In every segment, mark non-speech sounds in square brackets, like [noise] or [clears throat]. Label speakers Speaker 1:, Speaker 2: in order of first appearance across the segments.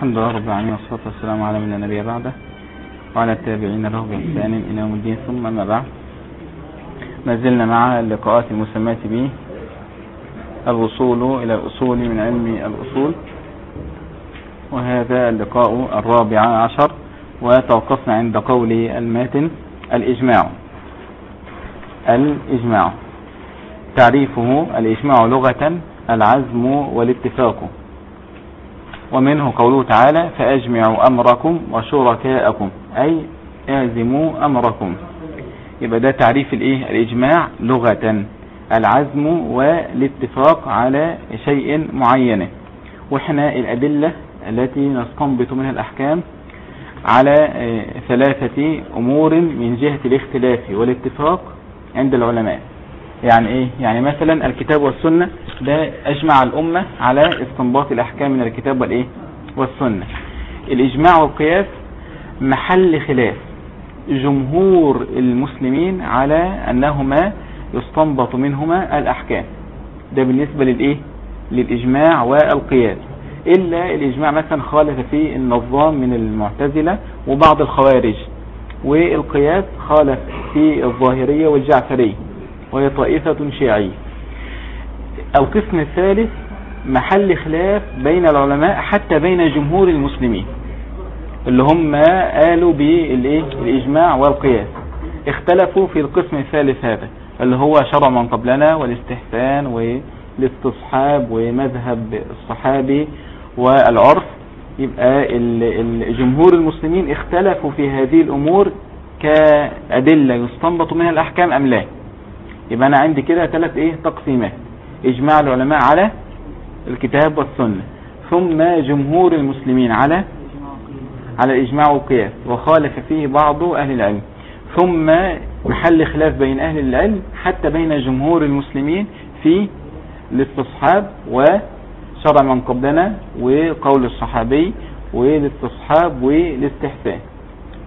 Speaker 1: الحمد لله رب العالمين والصلاة والسلام على من نبي بعده وعلى التابعين له بإحسان إلى يوم الدين. ثم ما بعد ما زلنا مع اللقاءات المسماة به الوصول إلى الأصول من علم الأصول وهذا اللقاء الرابع عشر وتوقفنا عند قول الماتن الإجماع. الإجماع. تعريفه الإجماع لغة العزم والاتفاق. ومنه قوله تعالى فأجمعوا أمركم وشركاءكم أي أعزموا أمركم. يبقى ده تعريف الإيه؟ الإجماع لغة العزم والاتفاق على شيء معين. وإحنا الأدلة التي نستنبط منها الأحكام على ثلاثة أمور من جهة الاختلاف والاتفاق عند العلماء. يعني إيه؟ يعني مثلا الكتاب والسنة ده أجمع الأمة على استنباط الأحكام من الكتاب والإيه؟ والسنة. الإجماع والقياس محل خلاف جمهور المسلمين على أنهما يستنبط منهما الأحكام. ده بالنسبة للإيه؟ للإجماع والقياس. إلا الإجماع مثلا خالف فيه النظام من المعتزلة وبعض الخوارج والقياس خالف في الظاهرية والجعفرية. وهي طائفة شيعية. القسم الثالث محل خلاف بين العلماء حتى بين جمهور المسلمين اللي هم قالوا بالإجماع والقياس. اختلفوا في القسم الثالث هذا اللي هو شرع من قبلنا والاستحسان والاستصحاب ومذهب الصحابي والعرف. يبقى جمهور المسلمين اختلفوا في هذه الأمور كأدلة يستنبط منها الأحكام أم لا. يبقى أنا عندي كده ثلاث إيه؟ تقسيمات. إجماع العلماء على الكتاب والسنة. ثم جمهور المسلمين على على الإجماع والقياس وخالف فيه بعض أهل العلم. ثم محل خلاف بين أهل العلم حتى بين جمهور المسلمين في الاستصحاب وشرع من قبلنا وقول الصحابي والاستصحاب والاستحسان.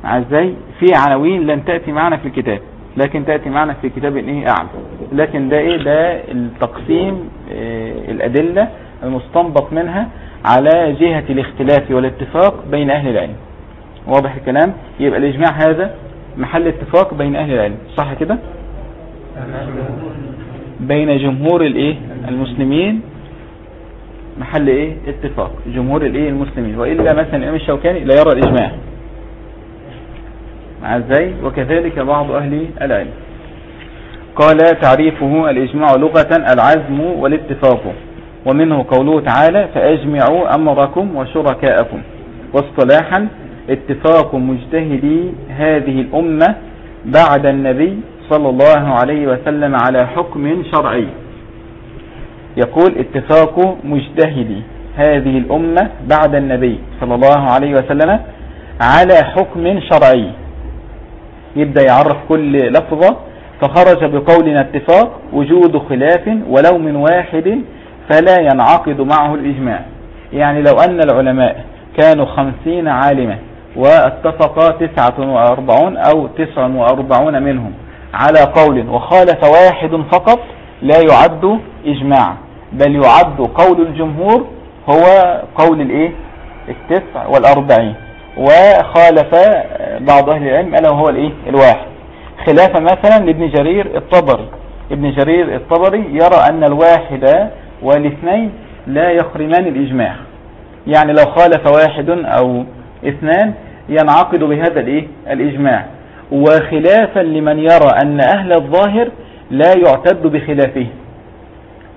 Speaker 1: إزاي في عناوين لن تأتي معنا في الكتاب. لكن تأتي معنا في كتاب إيه اعلى لكن ده إيه؟ ده التقسيم إيه الأدلة المستنبط منها على جهة الاختلاف والاتفاق بين أهل العلم. واضح الكلام؟ يبقى الإجماع هذا محل اتفاق بين أهل العلم. صح كده؟ بين جمهور الإيه؟ المسلمين محل إيه؟ اتفاق. جمهور الإيه؟ المسلمين. وإلا مثلا الإمام الشوكاني لا يرى الإجماع. إزاي وكذلك بعض أهل العلم. قال تعريفه الإجماع لغة العزم والاتفاق ومنه قوله تعالى فأجمعوا أمركم وشركاءكم واصطلاحا اتفاق مجتهدي هذه الأمة بعد النبي صلى الله عليه وسلم على حكم شرعي. يقول اتفاق مجتهدي هذه الأمة بعد النبي صلى الله عليه وسلم على حكم شرعي. يبدأ يعرف كل لفظة فخرج بقولنا اتفاق وجود خلاف ولو من واحد فلا ينعقد معه الإجماع. يعني لو أن العلماء كانوا خمسين عالمة واتفقا تسعة وأربعون أو تسع وأربعون منهم على قول وخالف واحد فقط لا يعد إجماع. بل يعد قول الجمهور هو قول الإيه؟ التسع والأربعين. وخالف بعض أهل العلم ألا وهو الإيه؟ الواحد. خلافا مثلا لابن جرير الطبري. ابن جرير الطبري يرى أن الواحد والاثنين لا يخرمان الإجماع. يعني لو خالف واحد أو اثنان ينعقد بهذا الإيه؟ الإجماع. وخلافا لمن يرى أن أهل الظاهر لا يعتد بخلافه.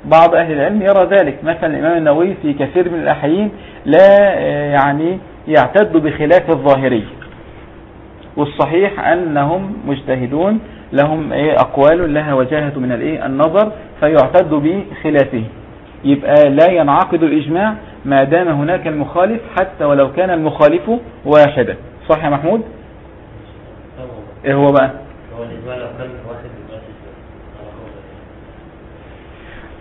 Speaker 1: بعض أهل العلم يرى ذلك. مثلا الإمام النووي في كثير من الأحيين لا يعني يعتد بخلاف الظاهري. والصحيح أنهم مجتهدون لهم أقوال لها وجاهة من الإيه النظر فيعتد بخلافه. يبقى لا ينعقد الإجماع ما دام هناك المخالف حتى ولو كان المخالف واحدا. صح يا محمود؟ إيه هو بقى؟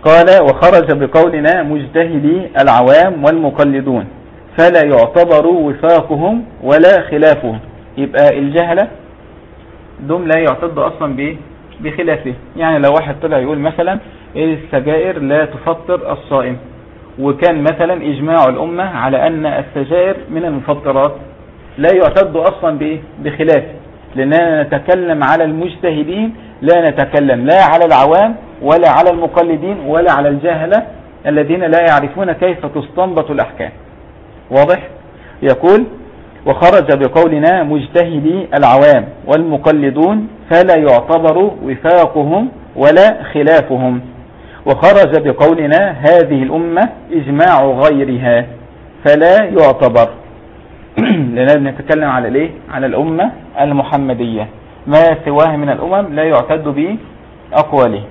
Speaker 1: قال وخرج بقولنا مجتهدي العوام والمقلدون. فلا يعتبر وفاقهم ولا خلافهم. يبقى الجهلة دول لا يعتد أصلا بايه بخلافه. يعني لو واحد طلع يقول مثلا السجائر لا تفطر الصائم وكان مثلا إجماع الأمة على أن السجائر من المفطرات لا يعتد أصلا بإيه؟ بخلافه لأننا نتكلم على المجتهدين لا نتكلم لا على العوام ولا على المقلدين ولا على الجاهلة الذين لا يعرفون كيف تستنبط الأحكام. واضح؟ يقول وخرج بقولنا مجتهدي العوام والمقلدون فلا يعتبر وفاقهم ولا خلافهم. وخرج بقولنا هذه الأمة إجماع غيرها فلا يعتبر. [clears throat] لأننا نتكلم على الإيه؟ على الأمة المحمدية. ما سواه من الأمم لا يعتد بأقواله.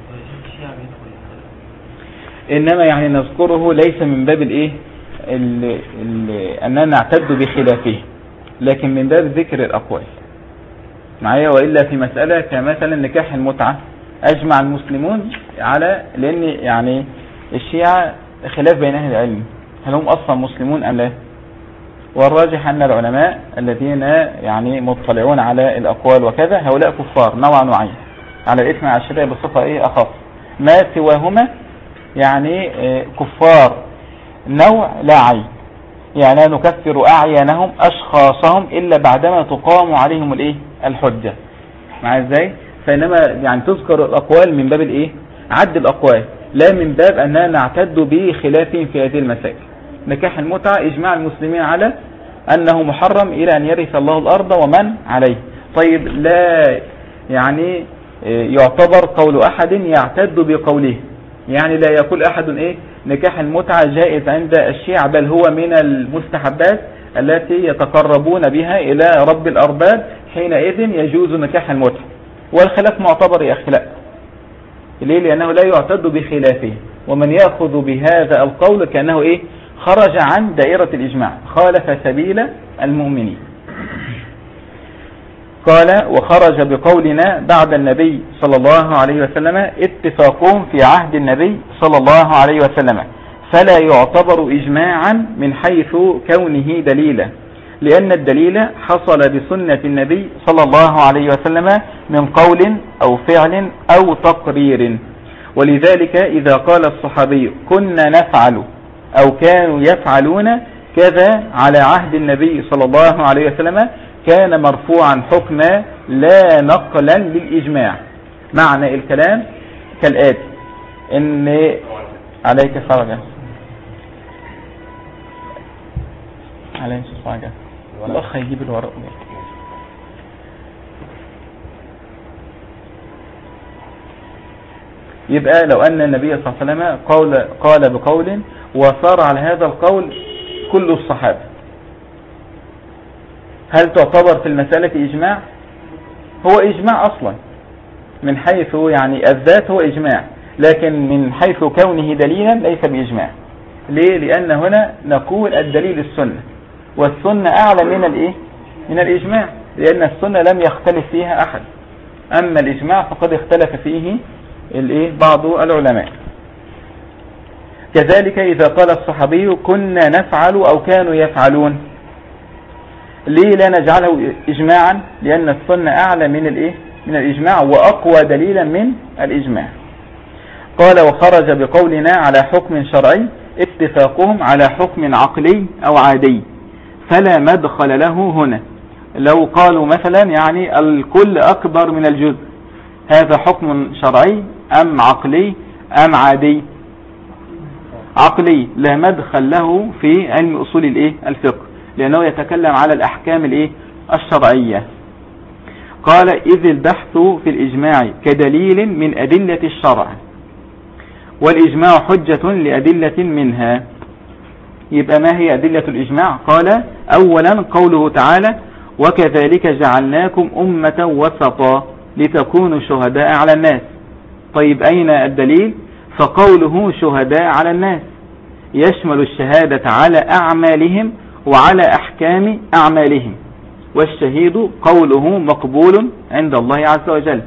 Speaker 1: إنما يعني نذكره ليس من باب الايه أننا نعتد بخلافه. لكن من باب ذكر الأقوال. معايا؟ وإلا في مسألة كمثلا نكاح المتعة. أجمع المسلمون على لأن يعني الشيعة خلاف بين أهل العلم. هل هم أصلا مسلمون أم لا؟ والراجح أن العلماء الذين يعني مطلعون على الأقوال وكذا هؤلاء كفار نوع نوعين على الإثم الشرع بصفة إيه؟ أخف. ما سواهما يعني آه، كفار. نوع لا عين. يعني لا نكفر أعيانهم أشخاصهم إلا بعدما تقام عليهم الإيه؟ الحجة. مع إزاي؟ فإنما يعني تذكر الأقوال من باب الإيه؟ عد الأقوال لا من باب أننا نعتد بخلافهم في هذه المسائل. نكاح المتعة إجماع المسلمين على أنه محرم إلى أن يرث الله الأرض ومن عليه. طيب لا يعني يعتبر قول أحد يعتد بقوله. يعني لا يقول أحد إيه نكاح المتعة جائز عند الشيعة بل هو من المستحبات التي يتقربون بها إلى رب الأرباب حينئذ يجوز نكاح المتعة. والخلاف معتبر يا أخي لا. ليه؟ لأنه لا يعتد بخلافه ومن يأخذ بهذا القول كأنه إيه خرج عن دائرة الإجماع خالف سبيل المؤمنين. قال وخرج بقولنا بعد النبي صلى الله عليه وسلم اتفاقهم في عهد النبي صلى الله عليه وسلم فلا يعتبر إجماعا من حيث كونه دليلا لأن الدليل حصل بسنة النبي صلى الله عليه وسلم من قول أو فعل أو تقرير ولذلك إذا قال الصحابي كنا نفعل أو كانوا يفعلون كذا على عهد النبي صلى الله عليه وسلم كان مرفوعا حكما لا نقلا للإجماع. معنى الكلام كالآتي. إن عليك فرجة عليك فرجة الأخ يجيب الورق يبقى لو أن النبي صلى الله عليه وسلم قال, قال بقول وصار على هذا القول كل الصحابة. هل تعتبر في المسألة إجماع؟ هو إجماع أصلا. من حيث يعني الذات هو إجماع لكن من حيث كونه دليلا ليس بإجماع. ليه؟ لأن هنا نقول الدليل السنة والسنة أعلى من الإيه؟ من الإجماع لأن السنة لم يختلف فيها أحد. أما الإجماع فقد اختلف فيه الإيه؟ بعض العلماء. كذلك إذا قال الصحابي كنا نفعل أو كانوا يفعلون ليه لا نجعله إجماعا؟ لأن السنة أعلى من الإيه؟ من الإجماع وأقوى دليلا من الإجماع. قال وخرج بقولنا على حكم شرعي اتفاقهم على حكم عقلي أو عادي. فلا مدخل له هنا. لو قالوا مثلا يعني الكل أكبر من الجزء هذا حكم شرعي أم عقلي أم عادي؟ عقلي لا مدخل له في علم أصول الإيه؟ الفقه. لأنه يتكلم على الأحكام الإيه؟ الشرعية. قال إذ البحث في الإجماع كدليل من أدلة الشرع والإجماع حجة لأدلة منها. يبقى ما هي أدلة الإجماع؟ قال أولا قوله تعالى وكذلك جعلناكم أمة وسطا لتكونوا شهداء على الناس. طيب أين الدليل؟ فقوله شهداء على الناس. يشمل الشهادة على أعمالهم وعلى أحكام أعمالهم. والشهيد قوله مقبول عند الله عز وجل.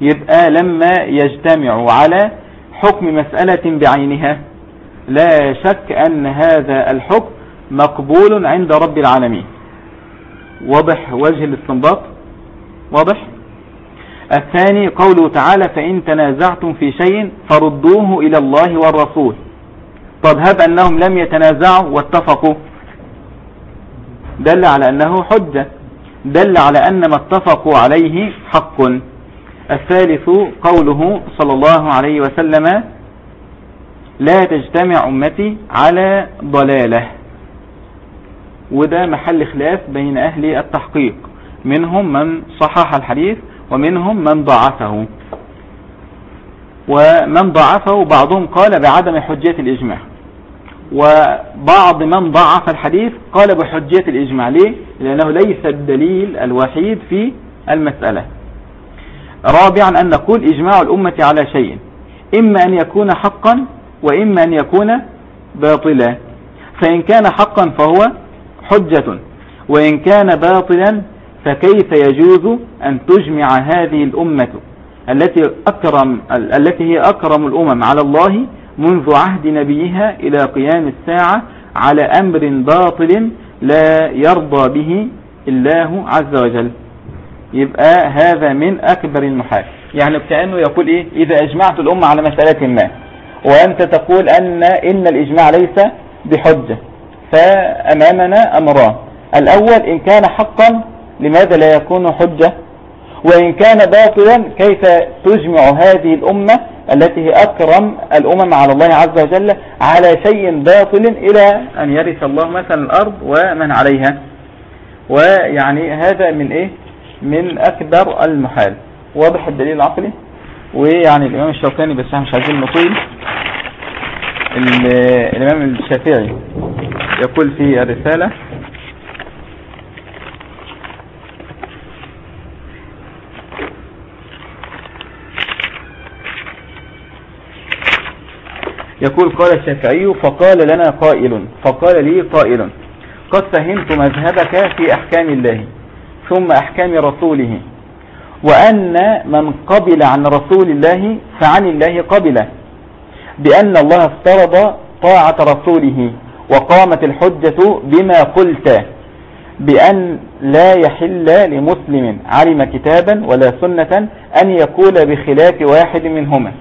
Speaker 1: يبقى لما يجتمع على حكم مسألة بعينها. لا شك أن هذا الحكم مقبول عند رب العالمين. واضح وجه الاستنباط؟ واضح؟ الثاني قوله تعالى فإن تنازعتم في شيء فردوه إلى الله والرسول. طب هب أنهم لم يتنازعوا واتفقوا. دل على أنه حجة. دل على أن ما اتفقوا عليه حق. الثالث قوله صلى الله عليه وسلم لا تجتمع أمتي على ضلالة. وده محل خلاف بين أهل التحقيق. منهم من صحح الحديث ومنهم من ضعفه. ومن ضعفه بعضهم قال بعدم حجية الإجماع. وبعض من ضعف الحديث قال بحجية الإجماع. ليه؟ لأنه ليس الدليل الوحيد في المسألة. رابعا أن نقول إجماع الأمة على شيء. إما أن يكون حقا وإما أن يكون باطلا. فإن كان حقا فهو حجة وإن كان باطلا فكيف يجوز أن تجمع هذه الأمة التي أكرم التي هي أكرم الأمم على الله منذ عهد نبيها إلى قيام الساعة على أمر باطل لا يرضى به الله عز وجل. يبقى هذا من أكبر المحال. يعني كأنه يقول إيه؟ إذا أجمعت الأمة على مسألة ما وأنت تقول أن إن الإجماع ليس بحجة فأمامنا أمران. الأول إن كان حقا لماذا لا يكون حجة؟ وإن كان باطلا كيف تجمع هذه الأمة التي أكرم الأمم على الله عز وجل على شيء باطل إلى أن يرث الله مثلا الأرض ومن عليها. ويعني هذا من إيه؟ من أكبر المحال. واضح الدليل العقلي؟ ويعني الإمام الشوكاني بس إحنا مش عايزين نطيل. الإمام الشافعي يقول في الرسالة يقول قال الشافعي فقال لنا قائل فقال لي قائل قد فهمت مذهبك في أحكام الله ثم أحكام رسوله وأن من قبل عن رسول الله فعن الله قبل بأن الله افترض طاعة رسوله وقامت الحجة بما قلت بأن لا يحل لمسلم علم كتابا ولا سنة أن يقول بخلاف واحد منهما.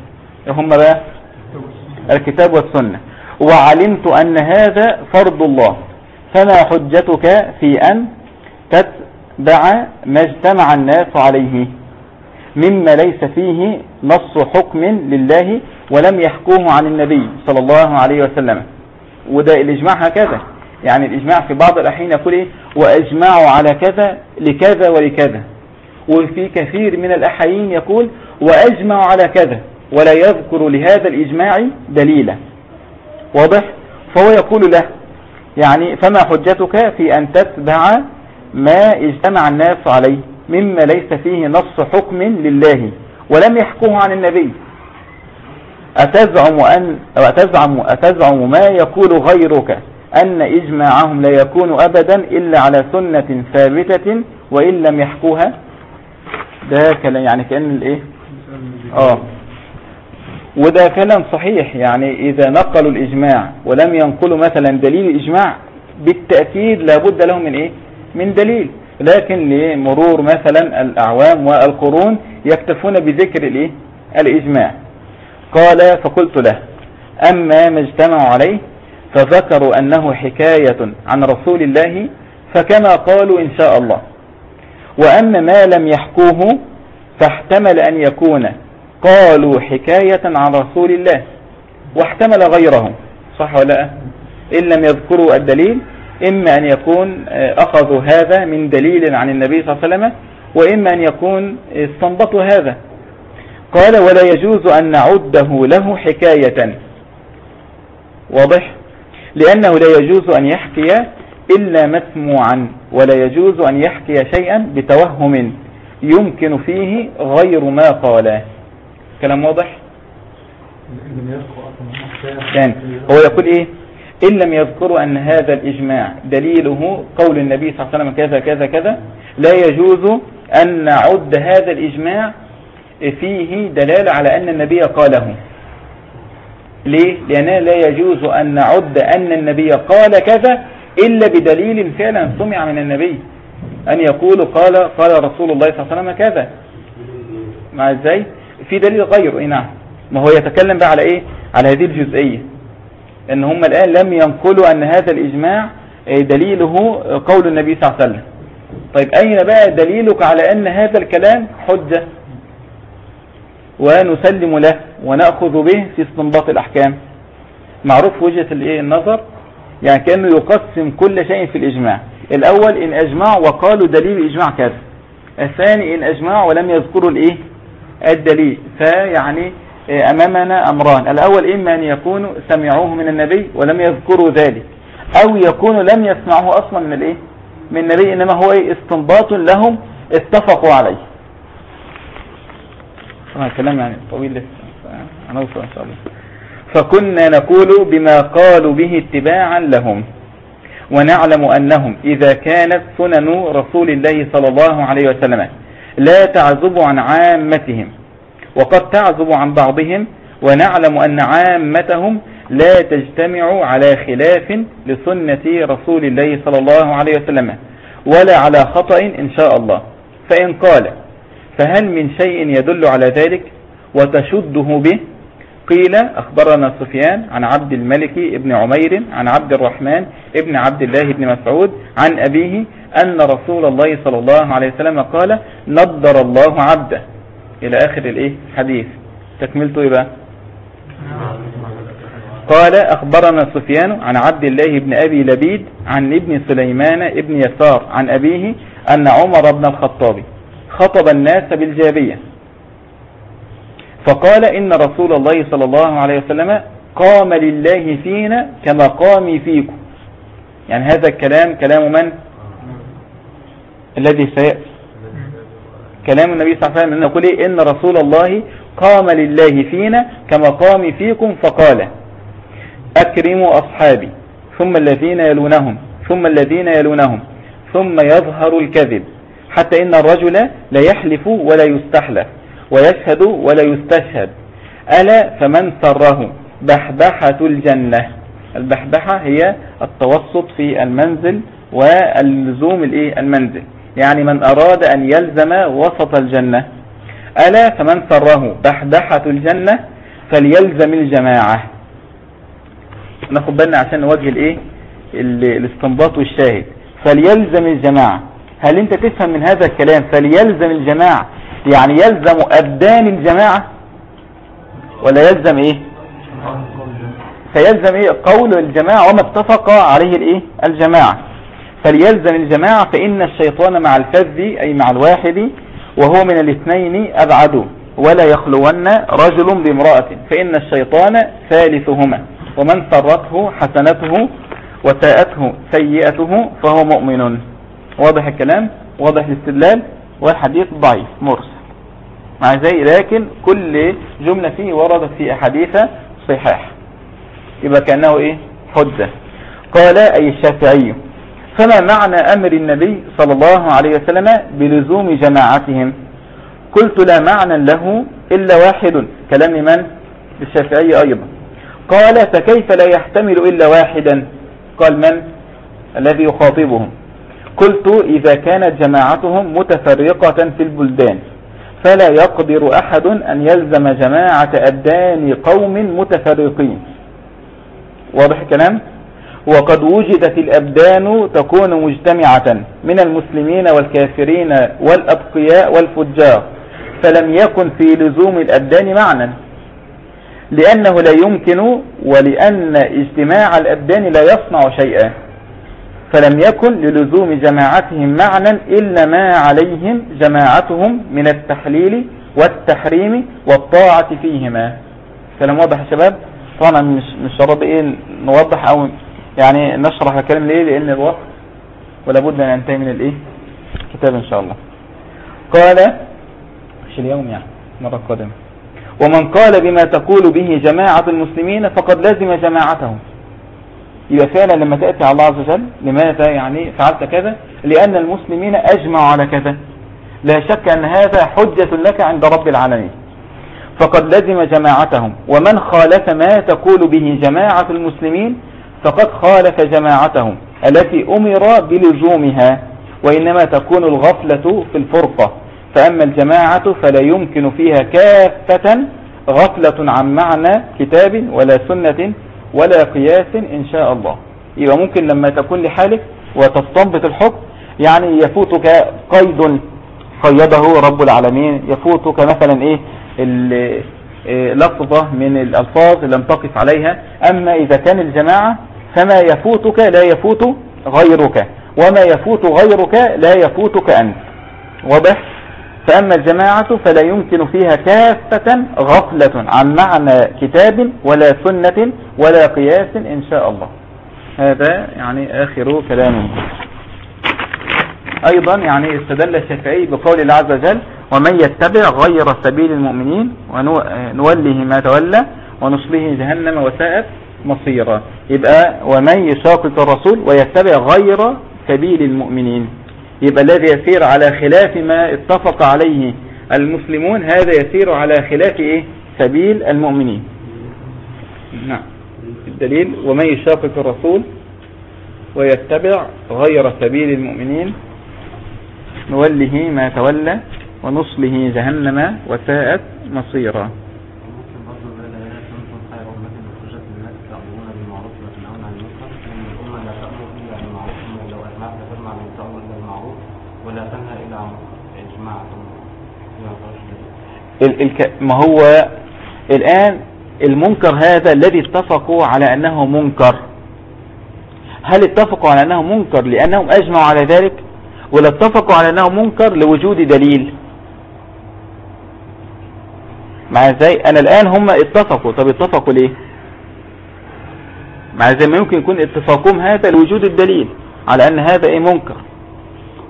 Speaker 1: هم بقى الكتاب والسنة. وعلمت أن هذا فرض الله. فما حجتك في أن تتبع ما اجتمع الناس عليه؟ مما ليس فيه نص حكم لله ولم يحكوه عن النبي صلى الله عليه وسلم. وده الإجماع هكذا. يعني الإجماع في بعض الأحيان يقول إيه؟ وأجمعوا على كذا لكذا ولكذا. وفي كثير من الأحيان يقول وأجمعوا على كذا. ولا يذكر لهذا الإجماع دليلا. واضح؟ فهو يقول له يعني فما حجتك في أن تتبع ما اجتمع الناس عليه مما ليس فيه نص حكم لله ولم يحكوه عن النبي. أتزعم, أن أتزعم, أتزعم ما يقول غيرك أن إجماعهم لا يكون أبدا إلا على سنة ثابتة وإن لم يحكوها؟ ده كلام يعني كأن الإيه؟ آه. وده كلام صحيح يعني إذا نقلوا الإجماع ولم ينقلوا مثلا دليل الإجماع بالتأكيد لابد لهم من إيه؟ من دليل. لكن لمرور مثلا الأعوام والقرون يكتفون بذكر الإيه؟ الإجماع. قال فقلت له أما ما اجتمعوا عليه فذكروا أنه حكاية عن رسول الله فكما قالوا إن شاء الله. وأما ما لم يحكوه فاحتمل أن يكون قالوا حكاية عن رسول الله واحتمل غيرهم. صح ولا إن لم يذكروا الدليل إما أن يكون آه، أخذوا هذا من دليل عن النبي صلى الله عليه وسلم وإما أن يكون استنبطوا هذا. قال ولا يجوز أن نعده له حكاية. واضح؟ لأنه لا يجوز أن يحكي إلا مسموعا ولا يجوز أن يحكي شيئا بتوهم يمكن فيه غير ما قاله. كلام واضح؟ يعني هو يقول إيه؟ إن لم يذكروا أن هذا الإجماع دليله قول النبي صلى الله عليه وسلم كذا كذا كذا لا يجوز أن نعد هذا الإجماع فيه دلالة على أن النبي قاله. ليه؟ لأنه لا يجوز أن نعد أن النبي قال كذا إلا بدليل فعلا سمع من النبي. أن يقول قال قال رسول الله صلى الله عليه وسلم كذا. مع إزاي؟ في دليل غيره اي نعم. ما هو يتكلم بقى على إيه؟ على هذه الجزئية. إن هم الآن لم ينقلوا أن هذا الإجماع دليله قول النبي صلى الله عليه وسلم. طيب أين بقى دليلك على أن هذا الكلام حجة؟ ونسلم له ونأخذ به في استنباط الأحكام. معروف وجهة النظر. يعني كأنه يقسم كل شيء في الإجماع. الأول إن أجمع وقالوا دليل إجماع كذا. الثاني إن أجمع ولم يذكروا الإيه؟ الدليل. فيعني أمامنا أمران. الأول إما أن يكونوا سمعوه من النبي ولم يذكروا ذلك أو يكونوا لم يسمعوه أصلا من الإيه؟ من النبي إنما هو إيه؟ استنباط لهم اتفقوا عليه. طبعا يعني طويل لسه. هنوصل إن شاء الله. فكنا نقول بما قالوا به اتباعا لهم ونعلم أنهم إذا كانت سنن رسول الله صلى الله عليه وسلم لا تعزب عن عامتهم وقد تعزب عن بعضهم ونعلم أن عامتهم لا تجتمع على خلاف لسنة رسول الله صلى الله عليه وسلم ولا على خطأ إن شاء الله. فإن قال فهل من شيء يدل على ذلك وتشده به؟ قيل أخبرنا سفيان عن عبد الملك ابن عمير عن عبد الرحمن ابن عبد الله بن مسعود عن أبيه أن رسول الله صلى الله عليه وسلم قال نضر الله عبده. إلى آخر الإيه؟ حديث تكملته إيه بقى قال أخبرنا سفيان عن عبد الله بن أبي لبيد عن ابن سليمان ابن يسار عن أبيه أن عمر بن الخطاب خطب الناس بالجابية. فقال إن رسول الله صلى الله عليه وسلم قام لله فينا كما قامي فيكم. يعني هذا الكلام كلام من؟ الذي سيأتي كلام النبي صلى الله عليه وسلم أن نقول إيه؟ إن رسول الله قام لله فينا كما قام فيكم فقال أكرموا أصحابي ثم الذين يلونهم ثم الذين يلونهم ثم يظهر الكذب حتى إن الرجل لا يحلف ولا يستحلف. ويشهد ولا يستشهد. ألا فمن سره؟ بحبحة الجنة. البحبحة هي التوسط في المنزل واللزوم المنزل. يعني من أراد أن يلزم وسط الجنة. ألا فمن سره؟ بحبحة الجنة فليلزم الجماعة. ناخد بالنا عشان نوجه الإيه؟ الاستنباط والشاهد. فليلزم الجماعة. هل أنت تفهم من هذا الكلام؟ فليلزم الجماعة. يعني يلزم أبدان الجماعة ولا يلزم إيه؟ فيلزم إيه؟ قول الجماعة وما اتفق عليه الإيه؟ الجماعة. فليلزم الجماعة فإن الشيطان مع الفذ أي مع الواحد وهو من الاثنين أبعد ولا يخلون رجل بامرأة. فإن الشيطان ثالثهما. ومن سرته حسنته وساءته سيئته فهو مؤمن. واضح الكلام؟ واضح الاستدلال؟ والحديث ضعيف مرسل. مع زي لكن كل جملة فيه وردت في أحاديث صحاح يبقى كأنه إيه؟ حجة. قال أي الشافعي فما معنى أمر النبي صلى الله عليه وسلم بلزوم جماعتهم؟ قلت لا معنى له إلا واحد. كلام من؟ الشافعي أيضا. قال فكيف لا يحتمل إلا واحدا؟ قال من؟ الذي يخاطبهم. قلت إذا كانت جماعتهم متفرقة في البلدان فلا يقدر أحد أن يلزم جماعة أبدان قوم متفرقين. واضح الكلام؟ وقد وجدت الأبدان تكون مجتمعة من المسلمين والكافرين والأبقياء والفجار فلم يكن في لزوم الأبدان معنى لأنه لا يمكن ولأن اجتماع الأبدان لا يصنع شيئا. فلم يكن للزوم جماعتهم معنى إلا ما عليهم جماعتهم من التحليل والتحريم والطاعة فيهما. كلام واضح يا شباب؟ طبعا مش مش شرط إيه نوضح أو يعني نشرح الكلام ليه؟ لأن الوقت ولا بد أن ننتهي من الإيه؟ الكتاب إن شاء الله. قال مش اليوم يعني مرة قادمة ومن قال بما تقول به جماعة المسلمين فقد لازم جماعتهم يبقى فعلا لما تأتي على الله عز وجل لماذا يعني فعلت كذا؟ لأن المسلمين أجمعوا على كذا. لا شك أن هذا حجة لك عند رب العالمين. فقد لزم جماعتهم. ومن خالف ما تقول به جماعة المسلمين فقد خالف جماعتهم التي أمر بلزومها وإنما تكون الغفلة في الفرقة. فأما الجماعة فلا يمكن فيها كافة غفلة عن معنى كتاب ولا سنة ولا قياس إن شاء الله. يبقى ممكن لما تكون لحالك وتستنبط الحكم يعني يفوتك قيد قيده رب العالمين يفوتك مثلا إيه؟ إيه، لفظة من الألفاظ لم تقف عليها. أما إذا كان الجماعة فما يفوتك لا يفوت غيرك وما يفوت غيرك لا يفوتك أنت. واضح؟ فأما الجماعة فلا يمكن فيها كافة غفلة عن معنى كتاب ولا سنة ولا قياس إن شاء الله. هذا يعني آخر كلامه أيضا يعني استدل الشافعي بقول الله عز وجل ومن يتبع غير سبيل المؤمنين ونوله ما تولى ونصله جهنم وساءت مصيرا. يبقى ومن يشاقق الرسول ويتبع غير سبيل المؤمنين. يبقى الذي يسير على خلاف ما اتفق عليه المسلمون هذا يسير على خلاف إيه؟ سبيل المؤمنين. نعم. الدليل ومن يشاقق الرسول ويتبع غير سبيل المؤمنين نوله ما تولى ونصله جهنم وساءت مصيرا. ما هو الآن المنكر هذا الذي اتفقوا على أنه منكر؟ هل اتفقوا على أنه منكر لأنهم أجمعوا على ذلك؟ ولا اتفقوا على أنه منكر لوجود دليل؟ مع إزاي أنا الآن هم اتفقوا. طب اتفقوا ليه؟ مع زي ما يمكن يكون اتفاقهم هذا لوجود الدليل على أن هذا إيه منكر.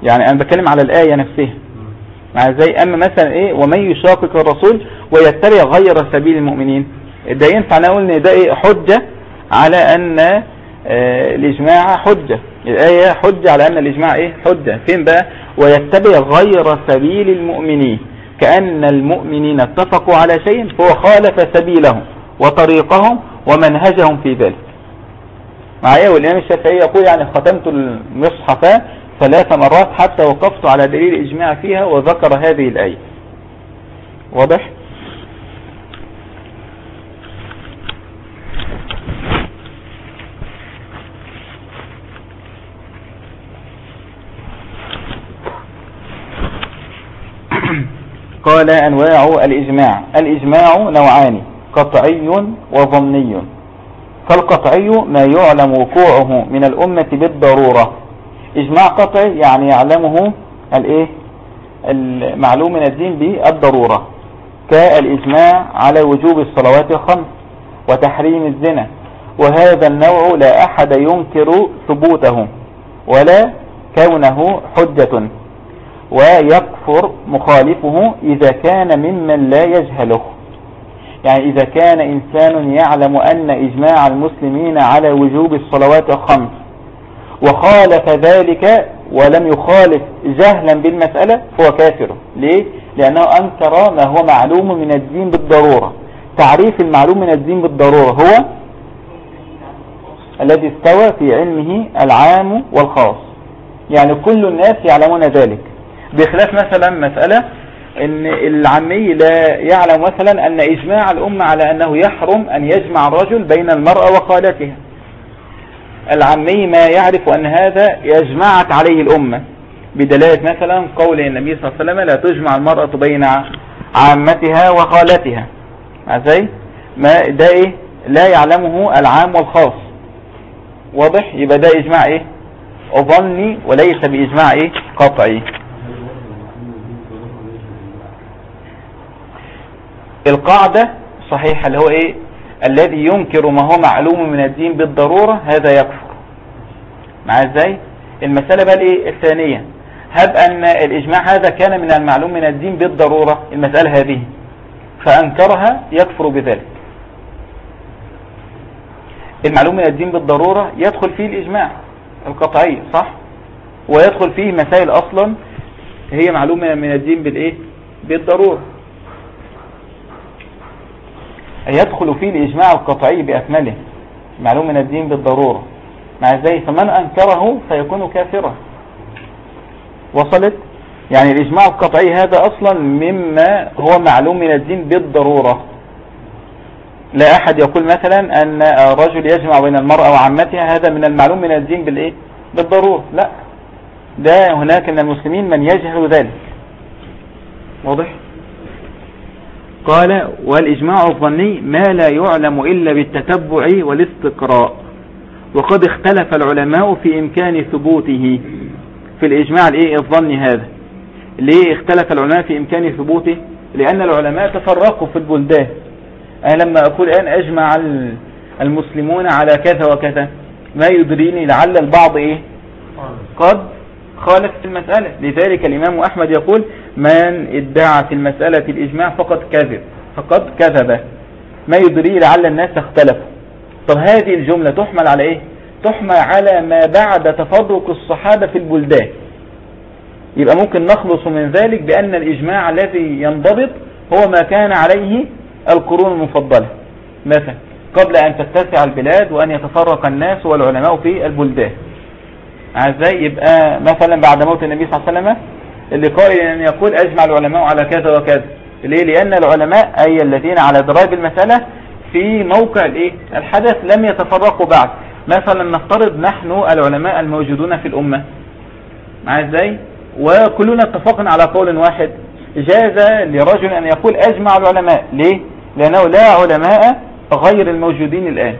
Speaker 1: يعني أنا بتكلم على الآية نفسها. مع إزاي أما مثلا إيه ومن يشاقق الرسول ويتبع غير سبيل المؤمنين. ده ينفع نقول إن ده إيه حجة على أن آه الإجماع حجة. الآية حجة على أن الإجماع إيه حجة. فين بقى؟ ويتبع غير سبيل المؤمنين. كأن المؤمنين اتفقوا على شيء فهو خالف سبيلهم وطريقهم ومنهجهم في ذلك. معايا والإمام الشافعي يقول يعني ختمت المصحف ثلاث مرات حتى وقفت على دليل إجماع فيها وذكر هذه الآية. واضح؟ [clears throat] قال أنواع الإجماع. الإجماع نوعان قطعي وظني فالقطعي ما يعلم وقوعه من الأمة بالضرورة. إجماع قطعي يعني يعلمه الإيه؟ المعلوم من الدين بالضرورة كالإجماع على وجوب الصلوات الخمس وتحريم الزنا وهذا النوع لا أحد ينكر ثبوته ولا كونه حجة ويكفر مخالفه إذا كان ممن لا يجهله. يعني إذا كان إنسان يعلم أن إجماع المسلمين على وجوب الصلوات الخمس وخالف ذلك ولم يخالف جهلا بالمسألة فهو كافر. ليه؟ لأنه أنكر ما هو معلوم من الدين بالضرورة. تعريف المعلوم من الدين بالضرورة هو الذي استوى في علمه العام والخاص. يعني كل الناس يعلمون ذلك. بخلاف مثلا مسألة إن العمي لا يعلم مثلا أن إجماع الأمة على أنه يحرم أن يجمع الرجل بين المرأة وخالتها. العمي ما يعرف أن هذا يجمعت عليه الأمة. بدلالة مثلا قول النبي صلى الله عليه وسلم لا تجمع المرأة بين عامتها وخالتها. إزاي ما ده إيه؟ لا يعلمه العام والخاص. واضح؟ يبقى ده إجماع إيه؟ أظني وليس بإجماع إيه؟ قطعي. القاعدة صحيحة اللي هو إيه؟ الذي ينكر ما هو معلوم من الدين بالضرورة هذا يكفر. مع إزاي؟ المسألة بقى الايه؟ الثانية. هب أن الإجماع هذا كان من المعلوم من الدين بالضرورة المسألة هذه. فأنكرها يكفر بذلك. المعلوم من الدين بالضرورة يدخل فيه الإجماع القطعي صح؟ ويدخل فيه مسائل أصلا هي معلومة من الدين بالإيه؟ بالضرورة. يدخل فيه الإجماع القطعي بأكمله. معلوم من الدين بالضرورة. مع ذلك فمن أنكره فيكون كافرا. وصلت؟ يعني الإجماع القطعي هذا أصلا مما هو معلوم من الدين بالضرورة. لا أحد يقول مثلا أن رجل يجمع بين المرأة وعمتها هذا من المعلوم من الدين بالإيه؟ بالضرورة. لا. ده هناك من المسلمين من يجهل ذلك. واضح؟ قال والإجماع الظني ما لا يعلم إلا بالتتبع والاستقراء. وقد اختلف العلماء في إمكان ثبوته في الإجماع الإيه؟ الظني هذا. ليه اختلف العلماء في إمكان ثبوته؟ لأن العلماء تفرقوا في البلدان. أنا لما أقول الآن أجمع المسلمون على كذا وكذا ما يدريني لعل البعض إيه؟ قد خالف في المسألة. لذلك الإمام أحمد يقول من ادعى في المسألة الإجماع فقد كذب فقد كذب. ما يدري لعل الناس اختلفوا. طب هذه الجملة تحمل على إيه؟ تحمل على ما بعد تفرق الصحابة في البلدان. يبقى ممكن نخلص من ذلك بأن الإجماع الذي ينضبط هو ما كان عليه القرون المفضلة. مثلا قبل أن تتسع البلاد وأن يتفرق الناس والعلماء في البلدان. إزاي يبقى مثلا بعد موت النبي صلى الله عليه وسلم اللي قائل إن يقول أجمع العلماء على كذا وكذا. ليه؟ لأن العلماء أي الذين على درايه بالمسألة في موقع الإيه؟ الحدث لم يتفرقوا بعد. مثلا نفترض نحن العلماء الموجودون في الأمة. مع إزاي؟ وكلنا اتفقنا على قول واحد. جاز لرجل أن يقول أجمع العلماء. ليه؟ لأنه لا علماء غير الموجودين الآن.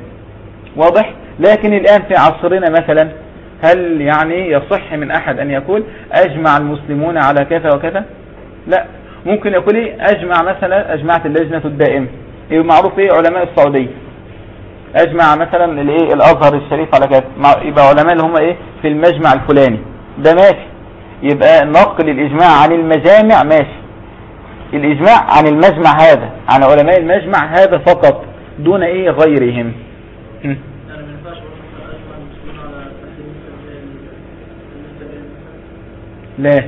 Speaker 1: واضح؟ لكن الآن في عصرنا مثلا هل يعني يصح من أحد أن يقول أجمع المسلمون على كذا وكذا؟ لا. ممكن يقول إيه أجمع مثلا أجمعت اللجنة الدائمة. إيه معروف إيه؟ علماء السعودية. أجمع مثلا الإيه؟ الأزهر الشريف على كذا. يبقى علماء اللي هم إيه؟ في المجمع الفلاني. ده ماشي. يبقى نقل الإجماع عن المجامع ماشي. الإجماع عن المجمع هذا عن علماء المجمع هذا فقط دون إيه؟ غيرهم. لا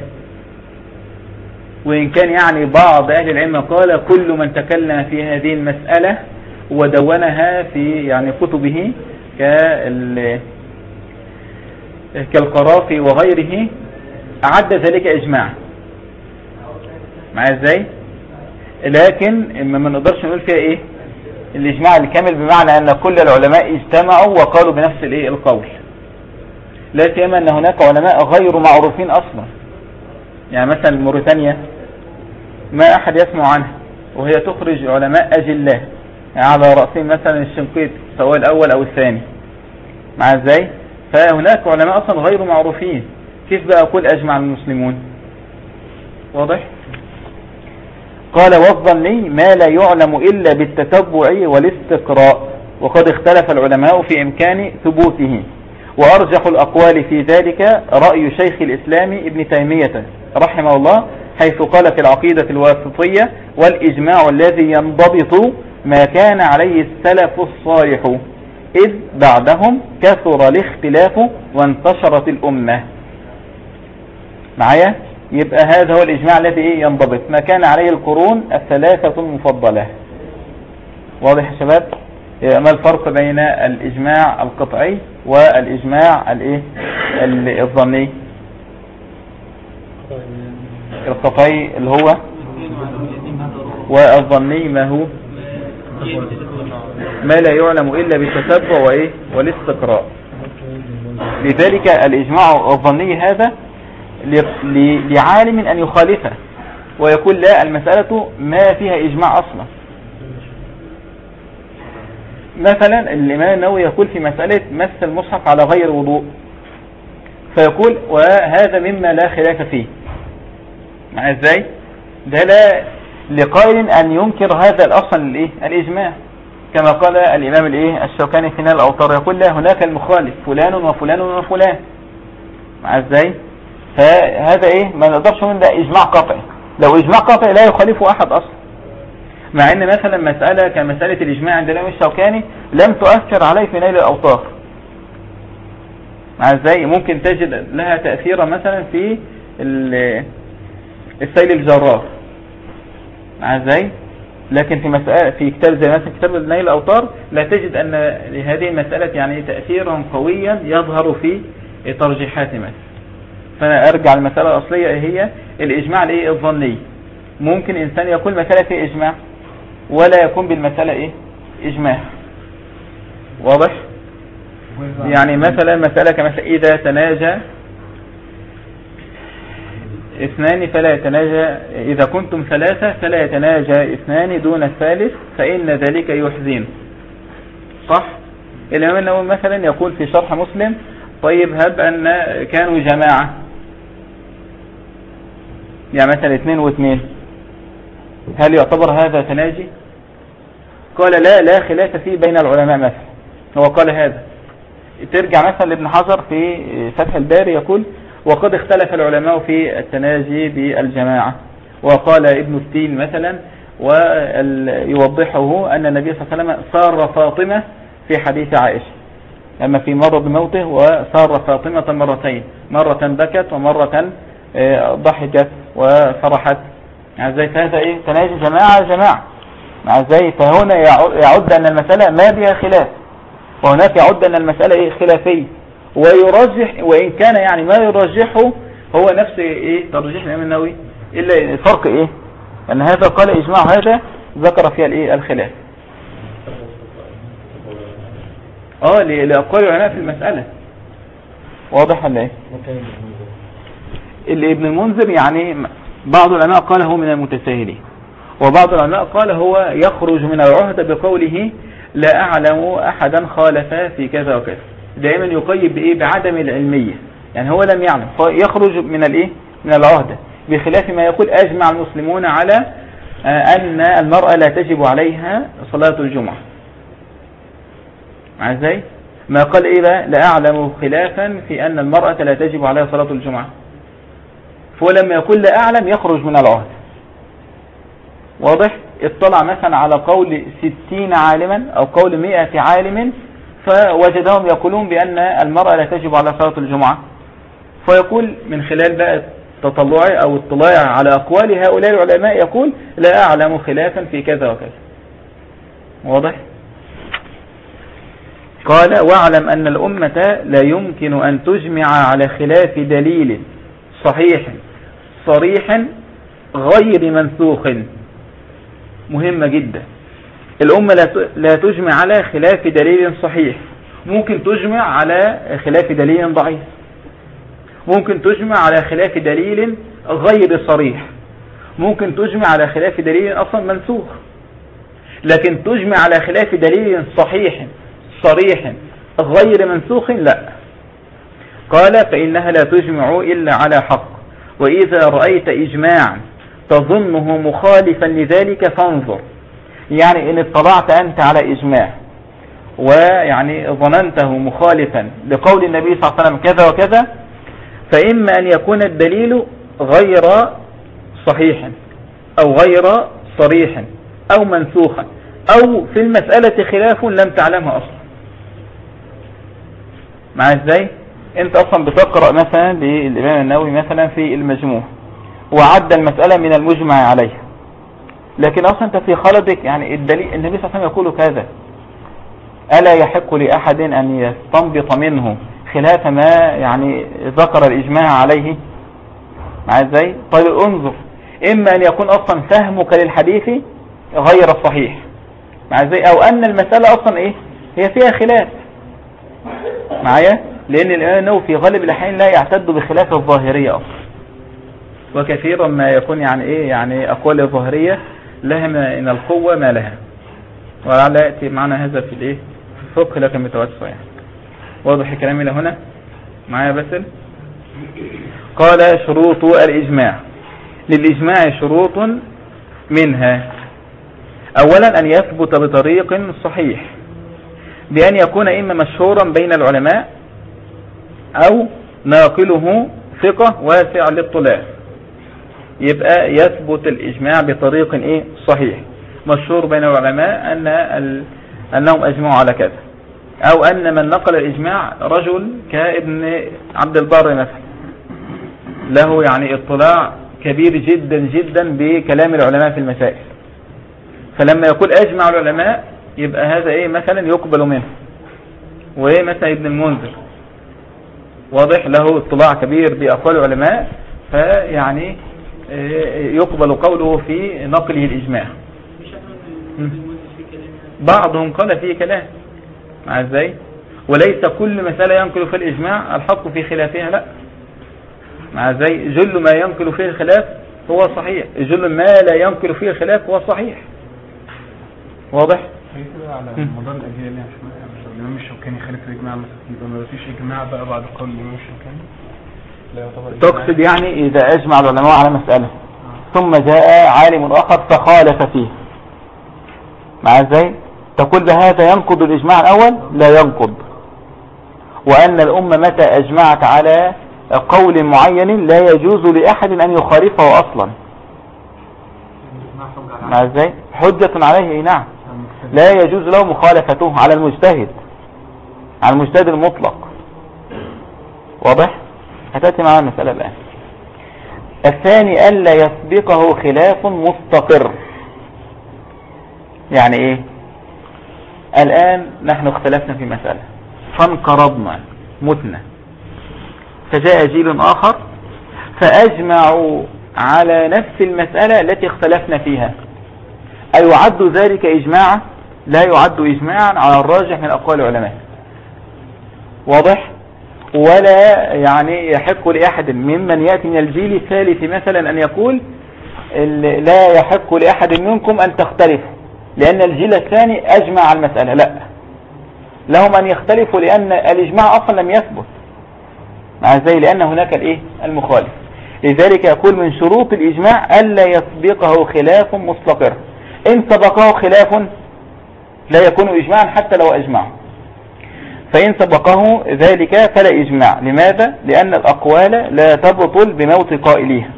Speaker 1: وإن كان يعني بعض أهل العلم قال كل من تكلم في هذه المسألة ودونها في يعني كتبه كالقرافي وغيره أعد ذلك إجماع معايا إزاي؟ لكن ما نقدرش نقول فيها إيه؟ الإجماع الكامل بمعنى أن كل العلماء اجتمعوا وقالوا بنفس الإيه؟ القول. لا سيما أن هناك علماء غير معروفين أصلا. يعني مثلا موريتانيا ما أحد يسمع عنها وهي تخرج علماء أجلاء يعني على رأسهم مثلا الشنقيط سواء الأول أو الثاني. مع إزاي؟ فهناك علماء أصلا غير معروفين. كيف بقى أقول أجمع المسلمون؟ واضح؟ قال لي ما لا يعلم إلا بالتتبع والاستقراء. وقد اختلف العلماء في إمكان ثبوته. وأرجح الأقوال في ذلك رأي شيخ الإسلام ابن تيمية رحمه الله حيث قال في العقيدة الواسطية والإجماع الذي ينضبط ما كان عليه السلف الصالح إذ بعدهم كثر الاختلاف وانتشرت الأمة. معايا؟ يبقى هذا هو الإجماع الذي إيه ينضبط. ما كان عليه القرون الثلاثة المفضلة. واضح يا شباب؟ ما الفرق بين الإجماع القطعي والإجماع الإيه؟ الظني؟ القطعي اللي هو؟ والظني ما هو؟ ما لا يعلم إلا بالتتبع وإيه؟ والاستقراء. لذلك الإجماع الظني هذا لعالم أن يخالفه ويقول لا المسألة ما فيها إجماع أصلا. مثلا الإمام النووي يقول في مسألة مس المصحف على غير وضوء. فيقول وهذا مما لا خلاف فيه. مع إزاي؟ ده لا لقائل أن ينكر هذا الأصل الايه الإجماع. كما قال الإمام الإيه؟ الشوكاني في نال الأوتار يقول لا هناك المخالف فلان وفلان وفلان. مع إزاي؟ فهذا إيه؟ ما نقدرش نقول ده إجماع قطعي لو إجماع قطعي لا يخالفه أحد أصلا. مع إن مثلا مسألة كمسألة الإجماع عند الإمام الشوكاني لم تؤثر عليه في نيل الاوتار مع إزاي ممكن تجد لها تأثيرا مثلا في السيل الجرار مع إزاي لكن في مسألة في كتاب زي مثلا كتاب نيل الأوطار لا تجد أن لهذه المسألة يعني تأثيرا قويا يظهر في ترجيحات مثلا. فأنا أرجع المسألة الأصلية هي الإجماع الظني. ممكن إنسان يقول مسألة في إجماع. ولا يكون بالمسألة إيه؟ إجماع. واضح؟ يعني مثلا مسألة كمثلا إذا تناجى اثنان فلا يتناجى إذا كنتم ثلاثة فلا يتناجى اثنان دون الثالث فإن ذلك يحزن. صح؟ الإمام النووي مثلا يقول في شرح مسلم طيب هب أن كانوا جماعة. يعني مثلا اثنين واثنين. هل يعتبر هذا تناجي؟ قال لا لا خلاف فيه بين العلماء مثلا. هو قال هذا. ترجع مثلا لابن حجر في فتح الباري يقول وقد اختلف العلماء في التناجي بالجماعة وقال ابن التين مثلا ويوضحه أن النبي صلى الله عليه وسلم صار فاطمة في حديث عائشة. لما في مرض موته وصار فاطمة مرتين. مرة بكت ومرة آه، ضحكت وفرحت. يعني زي هذا إيه؟ تناجي جماعة جماعة. مع زي فهنا يعد أن المسألة ما بها خلاف. وهناك يعد أن المسألة إيه؟ خلافية. ويرجح وإن كان يعني ما يرجحه هو نفس إيه؟ ترجيح الإمام النووي. إلا الفرق إيه؟ أن هذا قال إجماع هذا ذكر فيها الإيه؟ الخلاف. آه لأقوال العلماء في المسألة. واضح ولا إيه؟ اللي ابن المنذر يعني بعض العلماء قال هو من المتساهلين وبعض العلماء قال هو يخرج من العهد بقوله لا أعلم أحدا خالف في كذا وكذا. دائما يقيد بإيه؟ بعدم العلمية. يعني هو لم يعلم يخرج من الإيه؟ من العهد بخلاف ما يقول أجمع المسلمون على آه، أن المرأة لا تجب عليها صلاة الجمعة. مع إزاي؟ ما قال إيه بقى؟ لا أعلم خلافا في أن المرأة لا تجب عليها صلاة الجمعة. فلما يقول لا أعلم يخرج من العهد. واضح؟ اطلع مثلا على قول ستين عالما أو قول مئة عالم فوجدهم يقولون بأن المرأة لا تجب على صلاة الجمعة. فيقول من خلال بقى تطلعي أو اطلاع على أقوال هؤلاء العلماء يقول لا أعلم خلافا في كذا وكذا. واضح؟ قال واعلم أن الأمة لا يمكن أن تجمع على خلاف دليل صحيح. صريح غير منسوخ. مهمة جدا. الأمة لا تجمع على خلاف دليل صحيح. ممكن تجمع على خلاف دليل ضعيف. ممكن تجمع على خلاف دليل غير صريح. ممكن تجمع على خلاف دليل أصلا منسوخ. لكن تجمع على خلاف دليل صحيح صريح غير منسوخ لا. قال فإنها لا تجمع إلا على حق. وإذا رأيت إجماعا تظنه مخالفا لذلك فانظر. يعني إن اطلعت أنت على إجماع ويعني ظننته مخالفا لقول النبي صلى الله عليه وسلم كذا وكذا فإما أن يكون الدليل غير صحيح أو غير صريح أو منسوخا أو في المسألة خلاف لم تعلمها أصلا. مع إزاي؟ انت أصلا بتقرأ مثلا للإمام النووي مثلا في المجموع وعد المسألة من المجمع عليها. لكن أصلا أنت في خلدك يعني الدليل النبي صلى الله عليه وسلم يقول كذا. ألا يحق لأحد أن يستنبط منه خلاف ما يعني ذكر الإجماع عليه؟ مع إزاي؟ طيب انظر. إما أن يكون أصلا فهمك للحديث غير صحيح. مع إزاي؟ أو أن المسألة أصلا إيه؟ هي فيها خلاف. معايا؟ لأن الإمام في غالب الأحيان لا يعتد بخلاف الظاهرية أصلا. وكثيرا ما يكون يعني إيه يعني أقوال الظاهرية لها من القوة ما لها. ولعل يأتي معنا هذا في الإيه؟ في الفقه لكن متوسع. يعني واضح كلامي لهنا معايا باسل قال شروط الإجماع. للإجماع شروط منها أولا أن يثبت بطريق صحيح بأن يكون إما مشهورا بين العلماء أو ناقله ثقة واسع الاطلاع يبقى يثبت الإجماع بطريق إيه؟ صحيح. مشهور بين العلماء أن. أنهم أجمعوا على كذا. أو أن من نقل الإجماع رجل كابن عبد البر مثلا. له يعني اطلاع كبير جدا جدا بكلام العلماء في المسائل. فلما يقول أجمع العلماء يبقى هذا إيه؟ مثلا يقبل منه. وإيه؟ مثلا ابن المنذر. واضح له اطلاع كبير بأقوال العلماء فيعني آه، يقبل قوله في نقله الإجماع. بعضهم قال فيه كلام. مع إزاي؟ وليس كل مسألة ينقل في الإجماع الحق في خلافها لا. مع إزاي؟ جل ما ينقل فيه الخلاف هو صحيح. جل ما لا ينقل فيه الخلاف هو صحيح. واضح؟
Speaker 2: على مدار الأجيال يعني الإمام الشوكاني خالف الإجماع يبقى ما فيش إجماع بقى بعد قول الإمام الشوكاني.
Speaker 1: تقصد يعني إذا أجمع العلماء على مسألة ثم جاء عالم آخر فخالف فيه. مع إزاي؟ تقول بهذا ينقض الإجماع الأول؟ لا ينقض. وأن الأمة متى أجمعت على قول معين لا يجوز لأحد أن يخالفه أصلا. مع إزاي؟ حجة عليه نعم. لا يجوز له مخالفته على المجتهد. على المجتهد المطلق. واضح؟ هتأتي معنا المسألة الآن. الثاني ألا يسبقه خلاف مستقر. يعني إيه؟ الآن نحن اختلفنا في مسألة. فانقرضنا متنا. فجاء جيل آخر فأجمعوا على نفس المسألة التي اختلفنا فيها. أيعد ذلك إجماعا؟ لا يعد إجماعا على الراجح من أقوال العلماء. واضح؟ ولا يعني يحق لأحد ممن يأتي من الجيل الثالث مثلا أن يقول لا يحق لأحد منكم أن تختلفوا لأن الجيل الثاني أجمع على المسألة لا. لهم أن يختلفوا لأن الإجماع أصلا لم يثبت. مع زي لأن هناك الإيه؟ المخالف. لذلك يقول من شروط الإجماع ألا يسبقه خلاف مستقر. إن سبقه خلاف لا يكون إجماعا حتى لو أجمع فإن سبقه ذلك فلا إجماع. لماذا؟ لأن الأقوال لا تبطل بموت قائليها.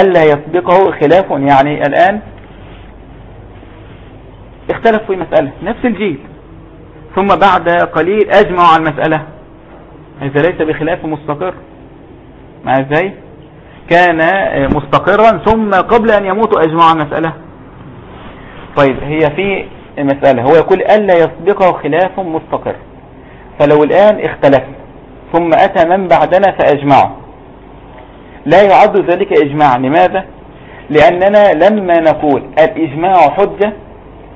Speaker 1: ألا يسبقه خلاف يعني الآن اختلف في مسألة نفس الجيل. ثم بعد قليل أجمعوا على المسألة. هذا ليس بخلاف مستقر. مع إزاي؟ كان مستقرا ثم قبل أن يموتوا أجمعوا على المسألة. طيب هي في مسألة هو يقول ألا يسبقه خلاف مستقر. فلو الآن اختلف ثم أتى من بعدنا فأجمعوا لا يعد ذلك إجماع لماذا؟ لأننا لما نقول الإجماع حجة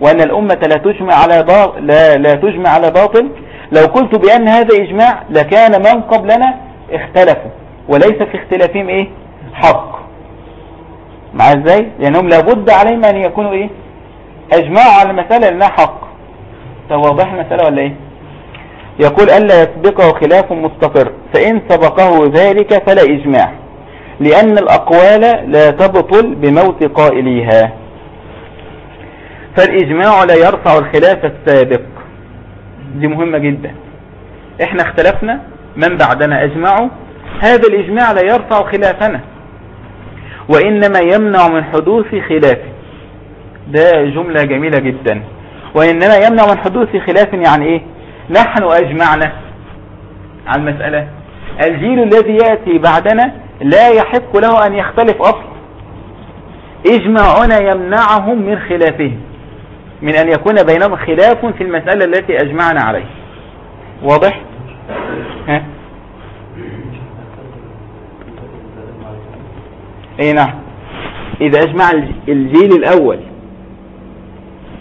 Speaker 1: وأن الأمة لا تجمع على باطل لا, لا تجمع على باطل لو قلت بأن هذا إجماع لكان من قبلنا اختلفوا. وليس في اختلافهم إيه؟ حق. مع إزاي؟ لأنهم لابد عليهم أن يكونوا إيه؟ أجمعوا على المسألة لأنها حق. طب واضح المسألة ولا إيه؟ يقول ألا يسبقه خلاف مستقر فإن سبقه ذلك فلا إجماع لأن الأقوال لا تبطل بموت قائليها. فالإجماع لا يرفع الخلاف السابق. دي مهمة جدا. إحنا اختلفنا من بعدنا اجمعوا هذا الإجماع لا يرفع خلافنا وإنما يمنع من حدوث خلاف ده جملة جميلة جدا. وإنما يمنع من حدوث خلاف يعني إيه؟ نحن أجمعنا على المسألة. الجيل الذي يأتي بعدنا لا يحق له أن يختلف أصلا إجماعنا يمنعهم من خلافهم من أن يكون بينهم خلاف في المسألة التي أجمعنا عليه واضح؟ ها؟ اي نعم. إذا أجمع الجيل الأول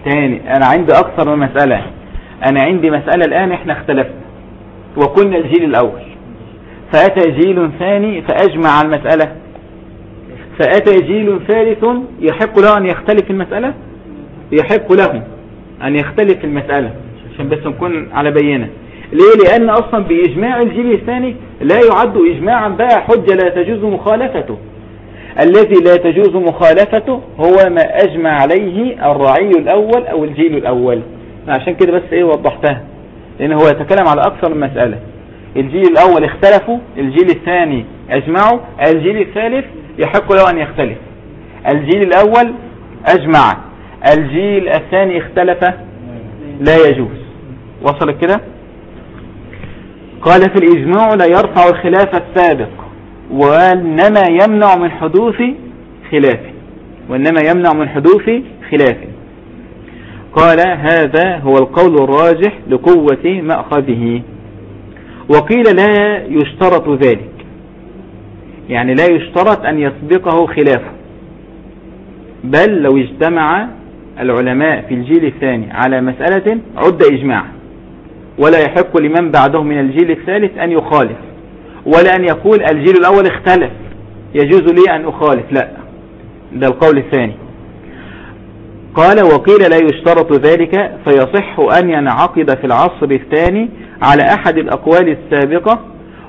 Speaker 1: تاني. أنا عندي أكثر من مسألة. أنا عندي مسألة الآن إحنا اختلفنا. وكنا الجيل الأول. فأتى جيل ثاني فأجمع على المسألة. فأتى جيل ثالث يحق له أن يختلف المسألة؟ يحق له أن يختلف المسألة. عشان بس نكون على بينة ليه؟ لأن أصلا بإجماع الجيل الثاني لا يعد اجماعا بقى حجة لا تجوز مخالفته. الذي لا تجوز مخالفته هو ما أجمع عليه الرعي الأول أو الجيل الأول. عشان كده بس إيه وضحتها. لأن هو يتكلم على أكثر من مسألة. الجيل الأول اختلفوا الجيل الثاني أجمعوا الجيل الثالث يحق له أن يختلف. الجيل الأول أجمع الجيل الثاني اختلف لا يجوز. وصلت كده؟ قال في الإجماع لا يرفع الخلاف السابق. وإنما يمنع من حدوث خلاف. وإنما يمنع من حدوث خلاف. قال هذا هو القول الراجح لقوة مأخذه. وقيل لا يشترط ذلك. يعني لا يشترط أن يسبقه خلافه. بل لو اجتمع العلماء في الجيل الثاني على مسألة عد إجماع ولا يحق لمن بعده من الجيل الثالث أن يخالف. ولا أن يقول الجيل الأول اختلف. يجوز لي أن أخالف. لا. ده القول الثاني. قال وقيل لا يشترط ذلك فيصح أن ينعقد في العصر الثاني على أحد الأقوال السابقة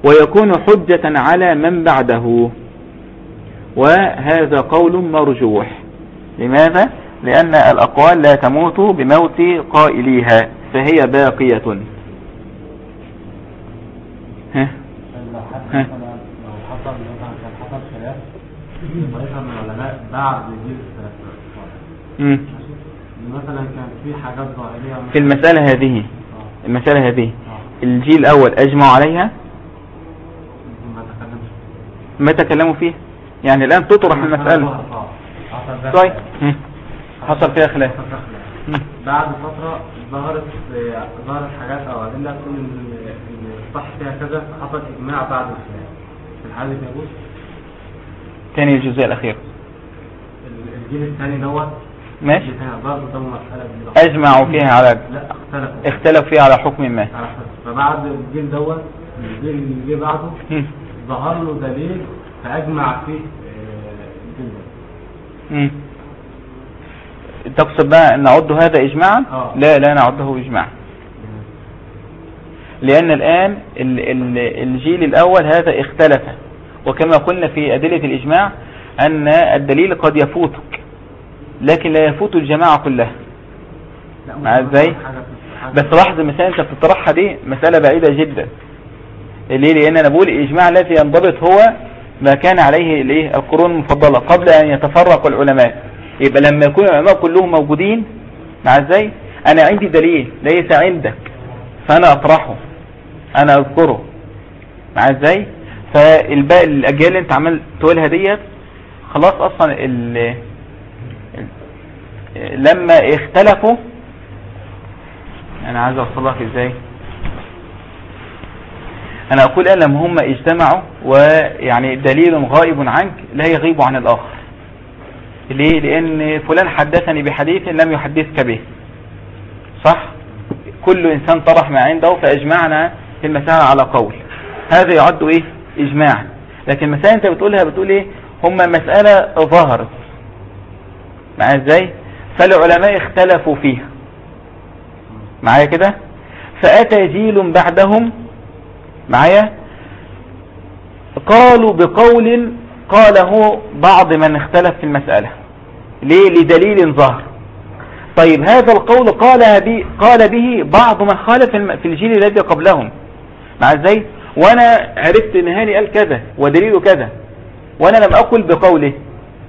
Speaker 1: ويكون حجة على من بعده. وهذا قول مرجوح. لماذا؟ لأن الأقوال لا تموت بموت قائليها فهي باقية. ها؟ ها.
Speaker 3: لو حصل مثلا كان حصل خلاف من العلماء بعد جيل مثلا في حاجات ظاهرية
Speaker 1: في المسألة هذه المسألة هذه الجيل الأول أجمع عليها
Speaker 3: ما
Speaker 1: تكلموا فيه يعني الآن تطرح المسألة طيب. حصل فيها خلاف.
Speaker 3: بعد فترة ظهرت ظهرت حاجات أو أدلة تقول إن الصح فيها كذا فحصل إجماع بعد الخلاف. في الحالة دي يجوز
Speaker 1: تاني الجزء الأخير
Speaker 3: ال- الجيل الثاني دوت.
Speaker 1: ماشي. أجمعوا فيها على
Speaker 3: لا اختلف
Speaker 1: اختلف فيها على حكم ما.
Speaker 3: على فبعد الجيل دوت الجيل اللي جه بعده. ظهر له دليل فأجمع فيه آه، الجيل ده.
Speaker 1: تقصد بقى أن نعد هذا إجماعا؟
Speaker 3: آه.
Speaker 1: لا لا نعده إجماعا. لأن الآن ال- ال- الجيل الأول هذا اختلف. وكما قلنا في أدلة الإجماع أن الدليل قد يفوتك لكن لا يفوت الجماعة كلها.
Speaker 3: إزاي؟
Speaker 1: بس لاحظ المسألة أنت بتطرحها دي مسألة بعيدة جدا. ليه؟ لأن أنا بقول الإجماع الذي ينضبط هو ما كان عليه الايه القرون المفضلة قبل أن يتفرق العلماء. يبقى لما يكون العلماء كلهم موجودين مع إزاي؟ أنا عندي دليل ليس عندك فأنا أطرحه أنا أذكره مع إزاي؟ فالباقي الأجيال اللي أنت عمال تقولها ديت خلاص أصلا ال لما اختلفوا أنا عايز أوصل لك إزاي؟ أنا أقول لما هم اجتمعوا ويعني دليل غائب عنك لا يغيب عن الآخر. ليه؟ لأن فلان حدثني بحديث لم يحدثك به. صح؟ كل إنسان طرح ما عنده فاجمعنا في المسألة على قول. هذا يعد إيه؟ اجماعا لكن المسألة أنت بتقولها بتقول إيه؟ هم مسألة ظهرت مع إزاي؟ فالعلماء اختلفوا فيها. معايا كده؟ فأتى جيل بعدهم معايا؟ قالوا بقول قاله بعض من اختلف في المسألة. ليه؟ لدليل ظهر طيب هذا القول قال به, قال به بعض من خالف في الجيل الذي قبلهم. مع إزاي وأنا عرفت إن هاني قال كذا ودليله كذا. وأنا لم أقل بقوله.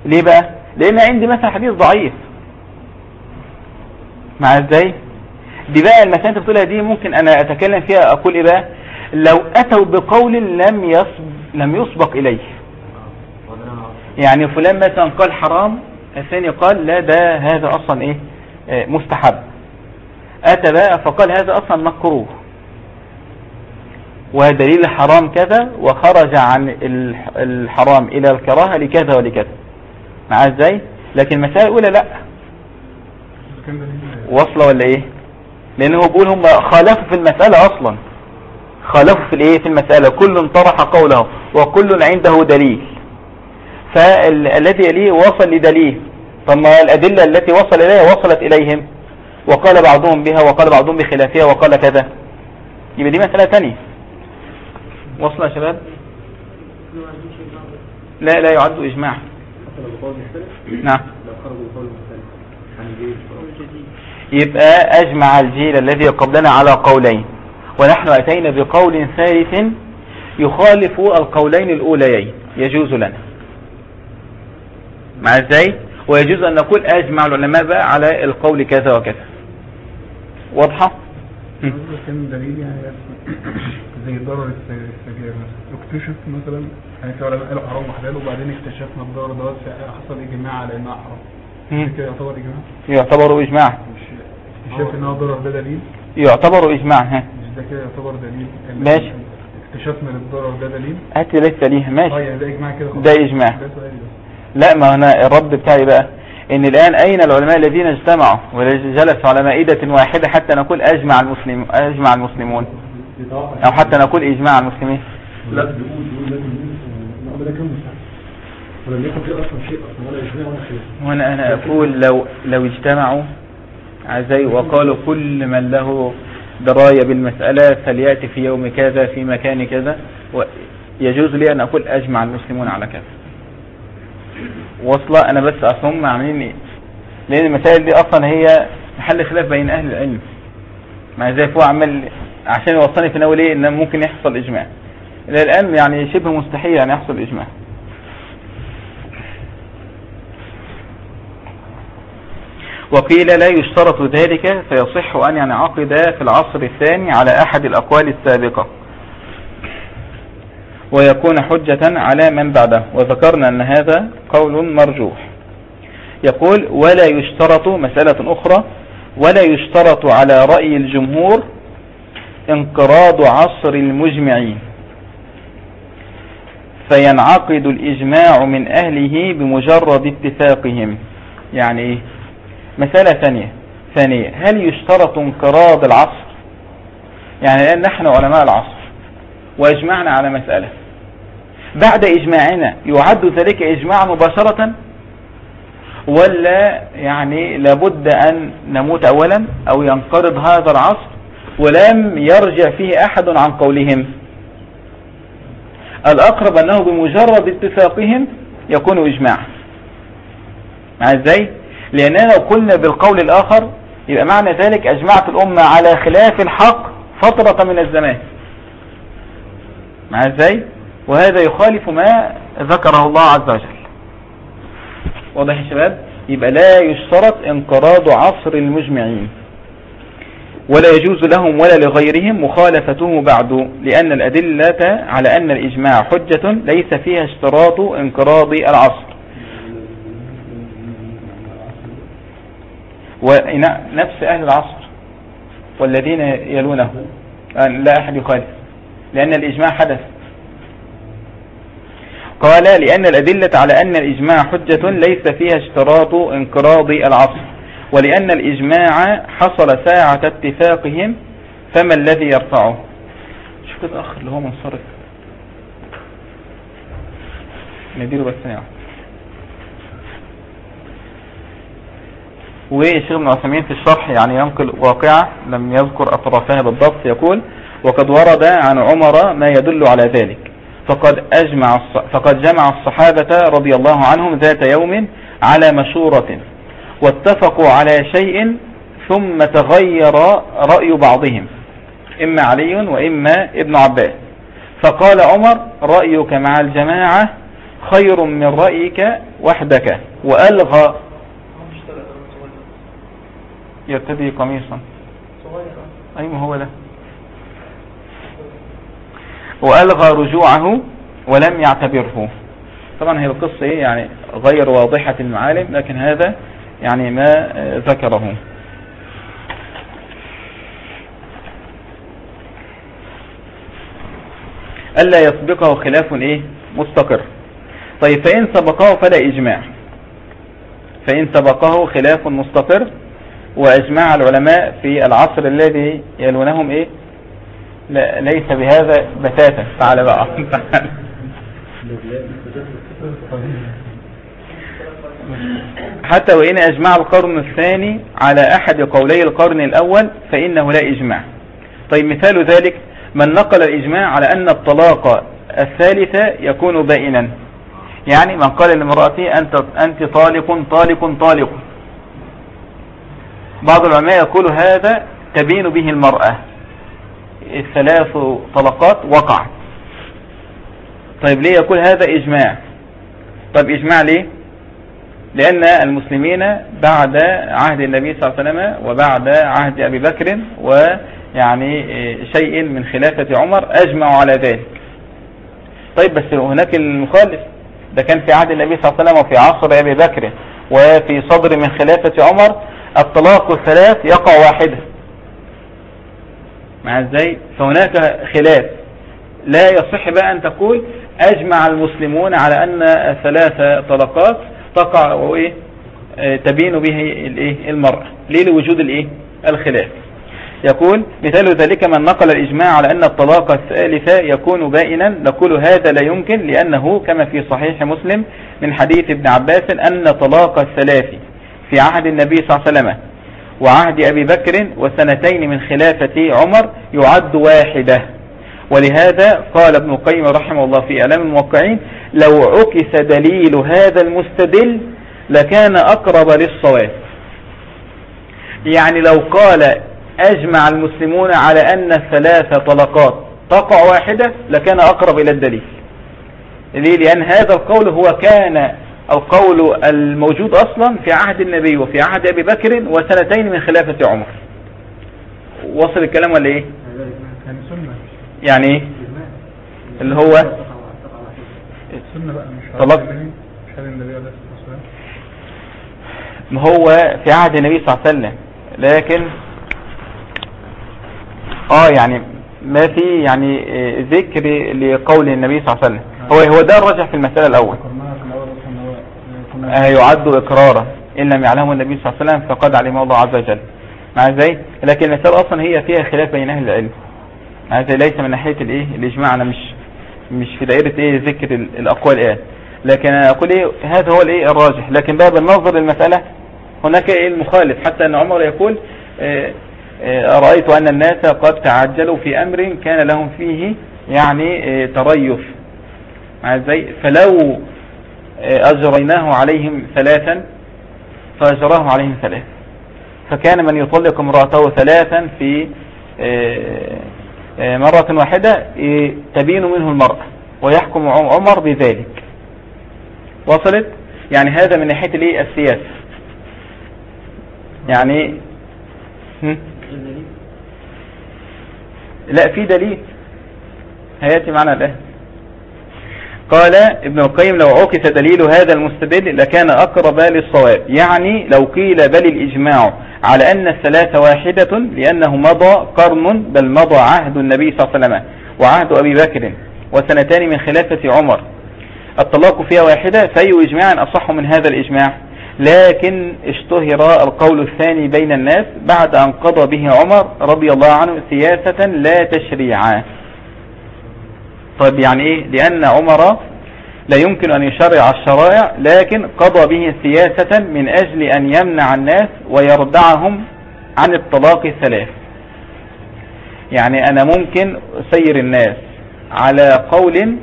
Speaker 1: ليه بقى؟ لأن عندي مثلا حديث ضعيف. مع إزاي دي بقى المسألة انت بتقولها دي ممكن أنا أتكلم فيها أقول إيه بقى؟ لو أتوا بقول لم يسبق لم يسبق إليه
Speaker 3: آه، وده أنا أقصد.
Speaker 1: يعني فلان مثلا قال حرام الثاني قال لا ده هذا أصلا إيه؟ آه، مستحب. أتى بقى فقال هذا أصلا مكروه. ودليل الحرام كذا وخرج عن الح- الحرام إلى الكراهة لكذا ولكذا. مع إزاي؟ لكن المسائل الأولى لا. واصله ولا إيه؟ لأن هو بيقول هم خالفوا في المسألة أصلا. خالفوا في الإيه؟ في المسألة. كل طرح قوله وكل عنده دليل. فالذي يليه وصل لدليل. ثم الأدلة التي وصل إليها وصلت إليهم. وقال بعضهم بها وقال بعضهم بخلافها وقال كذا. يبقى دي مسألة تانية. وصل يا شباب؟ لا لا يعد
Speaker 2: مختلف
Speaker 1: نعم. يبقى أجمع الجيل الذي قبلنا على قولين. ونحن أتينا بقول ثالث يخالف القولين الأوليين. يجوز لنا. مع إزاي؟ ويجوز أن نقول أجمع العلماء بقى على القول كذا وكذا. واضحة؟ هم.
Speaker 2: كان دليل يعني زي ضرر الس- السجاير مثلا اكتشف مثلا يعني في علماء قالوا حرام وحلال وبعدين اكتشفنا الضرر دوت حصل إجماع على انها حرام. كده يعتبر إجماع؟
Speaker 1: يعتبر إجماع.
Speaker 2: مش اكتشاف إن هو ضرر ده دليل؟
Speaker 1: يعتبر إجماع ها.
Speaker 2: مش ده كده يعتبر دليل؟
Speaker 1: ماشي.
Speaker 2: اكتشفنا للضرر ده دليل؟
Speaker 1: هات لسه ليه
Speaker 2: آه
Speaker 1: ماشي.
Speaker 2: يعني ده إجماع كده
Speaker 1: ده إجماع. لا ما هنا الرد بتاعي بقى إن الآن أين العلماء الذين اجتمعوا وجلسوا على مائدة واحدة حتى نقول أجمع المسلم أجمع المسلمون؟ أو حتى نقول إجماع المسلمين؟
Speaker 4: لا. بيقول بيقول ولم يكن في أصلا شيء أصلا ولا اجماع ولا خلاف
Speaker 1: هنا أنا أقول لو لو اجتمعوا عزي وقالوا كل من له دراية بالمسألة فليأتي في يوم كذا في مكان كذا يجوز لي أن أقول أجمع المسلمون على كذا. واصلة أنا بس أصلا عاملين إيه لأن المسائل دي أصلا هي محل خلاف بين أهل العلم. مع ذلك هو عمل عشان يوصلني في الأول إيه إن ممكن يحصل إجماع. إلى الآن يعني شبه مستحيل ان يحصل إجماع. وقيل لا يشترط ذلك فيصح أن ينعقد في العصر الثاني على أحد الأقوال السابقة. ويكون حجة على من بعده. وذكرنا أن هذا قول مرجوح. يقول ولا يشترط مسألة أخرى ولا يشترط على رأي الجمهور انقراض عصر المجمعين. فينعقد الإجماع من أهله بمجرد اتفاقهم. يعني إيه؟ مسألة ثانية. ثانية هل يشترط انقراض العصر؟ يعني الآن نحن علماء العصر. وإجمعنا على مسألة. بعد إجماعنا يعد ذلك إجماع مباشرة؟ ولا يعني لابد أن نموت أولا أو ينقرض هذا العصر ولم يرجع فيه أحد عن قولهم. الأقرب أنه بمجرد اتفاقهم يكون إجماع. مع إزاي؟ لأننا لو قلنا بالقول الآخر يبقى معنى ذلك أجمعت الأمة على خلاف الحق فترة من الزمان. مع إزاي؟ وهذا يخالف ما ذكره الله عز وجل. واضح يا شباب؟ يبقى لا يشترط انقراض عصر المجمعين. ولا يجوز لهم ولا لغيرهم مخالفته بعد لأن الأدلة على أن الإجماع حجة ليس فيها اشتراط انقراض العصر. ونفس أهل العصر والذين يلونه. لا أحد يخالف. لأن الإجماع حدث. قال لأن الأدلة على أن الإجماع حجة ليس فيها اشتراط انقراض العصر ولأن الإجماع حصل ساعة اتفاقهم فما الذي يرفعه؟ شوف كده أخ اللي هو منصرف؟ نديره بس يعني والشيخ ابن عثيمين في الشرح يعني ينقل واقعة لم يذكر أطرافها بالضبط يقول وقد ورد عن عمر ما يدل على ذلك. فقد أجمع فقد جمع الصحابة رضي الله عنهم ذات يوم على مشورة واتفقوا على شيء ثم تغير رأي بعضهم إما علي وإما ابن عباس. فقال عمر رأيك مع الجماعة خير من رأيك وحدك. وألغى يرتدي قميصا. أي ما هو ده؟ وألغى رجوعه ولم يعتبره. طبعا هي القصة إيه؟ يعني غير واضحة المعالم لكن هذا يعني ما ذكره. ألا يسبقه خلاف إيه؟ مستقر. طيب فإن سبقه فلا إجماع. فإن سبقه خلاف مستقر وإجماع العلماء في العصر الذي يلونهم إيه؟ لا ليس بهذا بتاتا. تعال بقى. حتى وإن أجمع القرن الثاني على أحد قولي القرن الأول فإنه لا إجماع. طيب مثال ذلك من نقل الإجماع على أن الطلاق الثالثة يكون بائنا. يعني من قال لامرأتي أنت, أنت طالق طالق طالق. بعض العلماء يقول هذا تبين به المرأة. الثلاث طلقات وقعت طيب ليه يقول هذا إجماع؟ طيب إجماع ليه؟ لأن المسلمين بعد عهد النبي صلى الله عليه وسلم وبعد عهد أبي بكر ويعني شيء من خلافة عمر أجمعوا على ذلك. طيب بس هناك المخالف. ده كان في عهد النبي صلى الله عليه وسلم وفي عصر أبي بكر وفي صدر من خلافة عمر الطلاق الثلاث يقع واحدة مع إزاي؟ فهناك خلاف. لا يصح بقى أن تقول أجمع المسلمون على أن ثلاث طلقات تقع وإيه؟ آه، تبين به الإيه؟ المرأة ليه؟ لوجود الإيه؟ الخلاف. يقول مثال ذلك من نقل الإجماع على أن الطلاق الثالثة يكون بائنا. نقول هذا لا يمكن لأنه كما في صحيح مسلم من حديث ابن عباس أن طلاق الثلاث في عهد النبي صلى الله عليه وسلم وعهد أبي بكر وسنتين من خلافة عمر يعد واحدة. ولهذا قال ابن القيم رحمه الله في أعلام الموقعين لو عكس دليل هذا المستدل لكان أقرب للصواب. يعني لو قال أجمع المسلمون على أن الثلاث طلقات تقع واحدة لكان أقرب إلى الدليل. ليه؟ لأن هذا القول هو كان القول الموجود أصلا في عهد النبي وفي عهد أبي بكر وسنتين من خلافة عمر. وصل الكلام ولا إيه؟
Speaker 2: يعني
Speaker 1: إيه اللي هو
Speaker 2: والسلام
Speaker 1: ما هو في عهد النبي صلى الله عليه وسلم. لكن آه يعني ما في يعني آه، ذكر لقول النبي صلى الله عليه وسلم. هو هو ده الرجح في المسألة الأول
Speaker 2: أصلا إن هو كنا
Speaker 1: آه، يعد إقرارا. إن لم يعلمه النبي صلى الله عليه وسلم فقد علمه الله عز وجل. مع إزاي لكن المسألة أصلا هي فيها خلاف بين أهل العلم. إزاي ليس من ناحية الإيه؟ الإجماع. أنا مش مش في دائرة إيه؟ ذكر ال- الأقوال إيه؟ لكن أنا أقول إيه؟ هذا هو الإيه؟ الراجح. لكن بقى بالنظر للمسألة هناك إيه؟ المخالف. حتى أن عمر يقول آه، آه، رأيت أن الناس قد تعجلوا في أمر كان لهم فيه يعني آه، تريث. مع إزاي فلو آه، أجريناه عليهم ثلاثا فأجراه عليهم ثلاث. فكان من يطلق امرأته ثلاثا في آه، آه، مرة واحدة تبين منه المرأة ويحكم عم- عمر بذلك. وصلت؟ يعني هذا من ناحية الايه السياسة يعني؟ لا في دليل. هيأتي معنا الآن. قال ابن القيم لو عكس دليل هذا المستدل لكان أقرب للصواب. يعني لو قيل بل الإجماع على أن الثلاثة واحدة لأنه مضى قرن بل مضى عهد النبي صلى الله عليه وسلم وعهد أبي بكر وسنتان من خلافة عمر. الطلاق فيها واحدة فأي إجماع أصح من هذا الإجماع؟ لكن اشتهر القول الثاني بين الناس بعد أن قضى به عمر رضي الله عنه سياسة لا تشريعا. طيب يعني إيه؟ لأن عمر لا يمكن أن يشرع الشرائع لكن قضى به سياسة من أجل أن يمنع الناس ويردعهم عن الطلاق الثلاث. يعني أنا ممكن أسير الناس على قول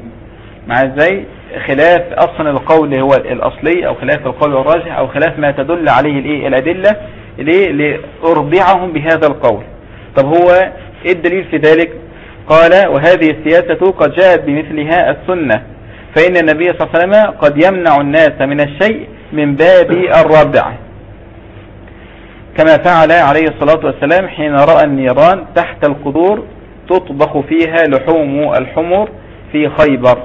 Speaker 1: مع إزاي؟ خلاف أصلا القول هو الأصلي أو خلاف القول الراجح أو خلاف ما تدل عليه الإيه؟ الأدلة ليه؟ لأرضعهم بهذا القول. طب هو إيه الدليل في ذلك؟ قال وهذه السياسة قد جاءت بمثلها السنة فإن النبي صلى الله عليه وسلم قد يمنع الناس من الشيء من باب الردع كما فعل عليه الصلاة والسلام حين رأى النيران تحت القدور تطبخ فيها لحوم الحمر في خيبر.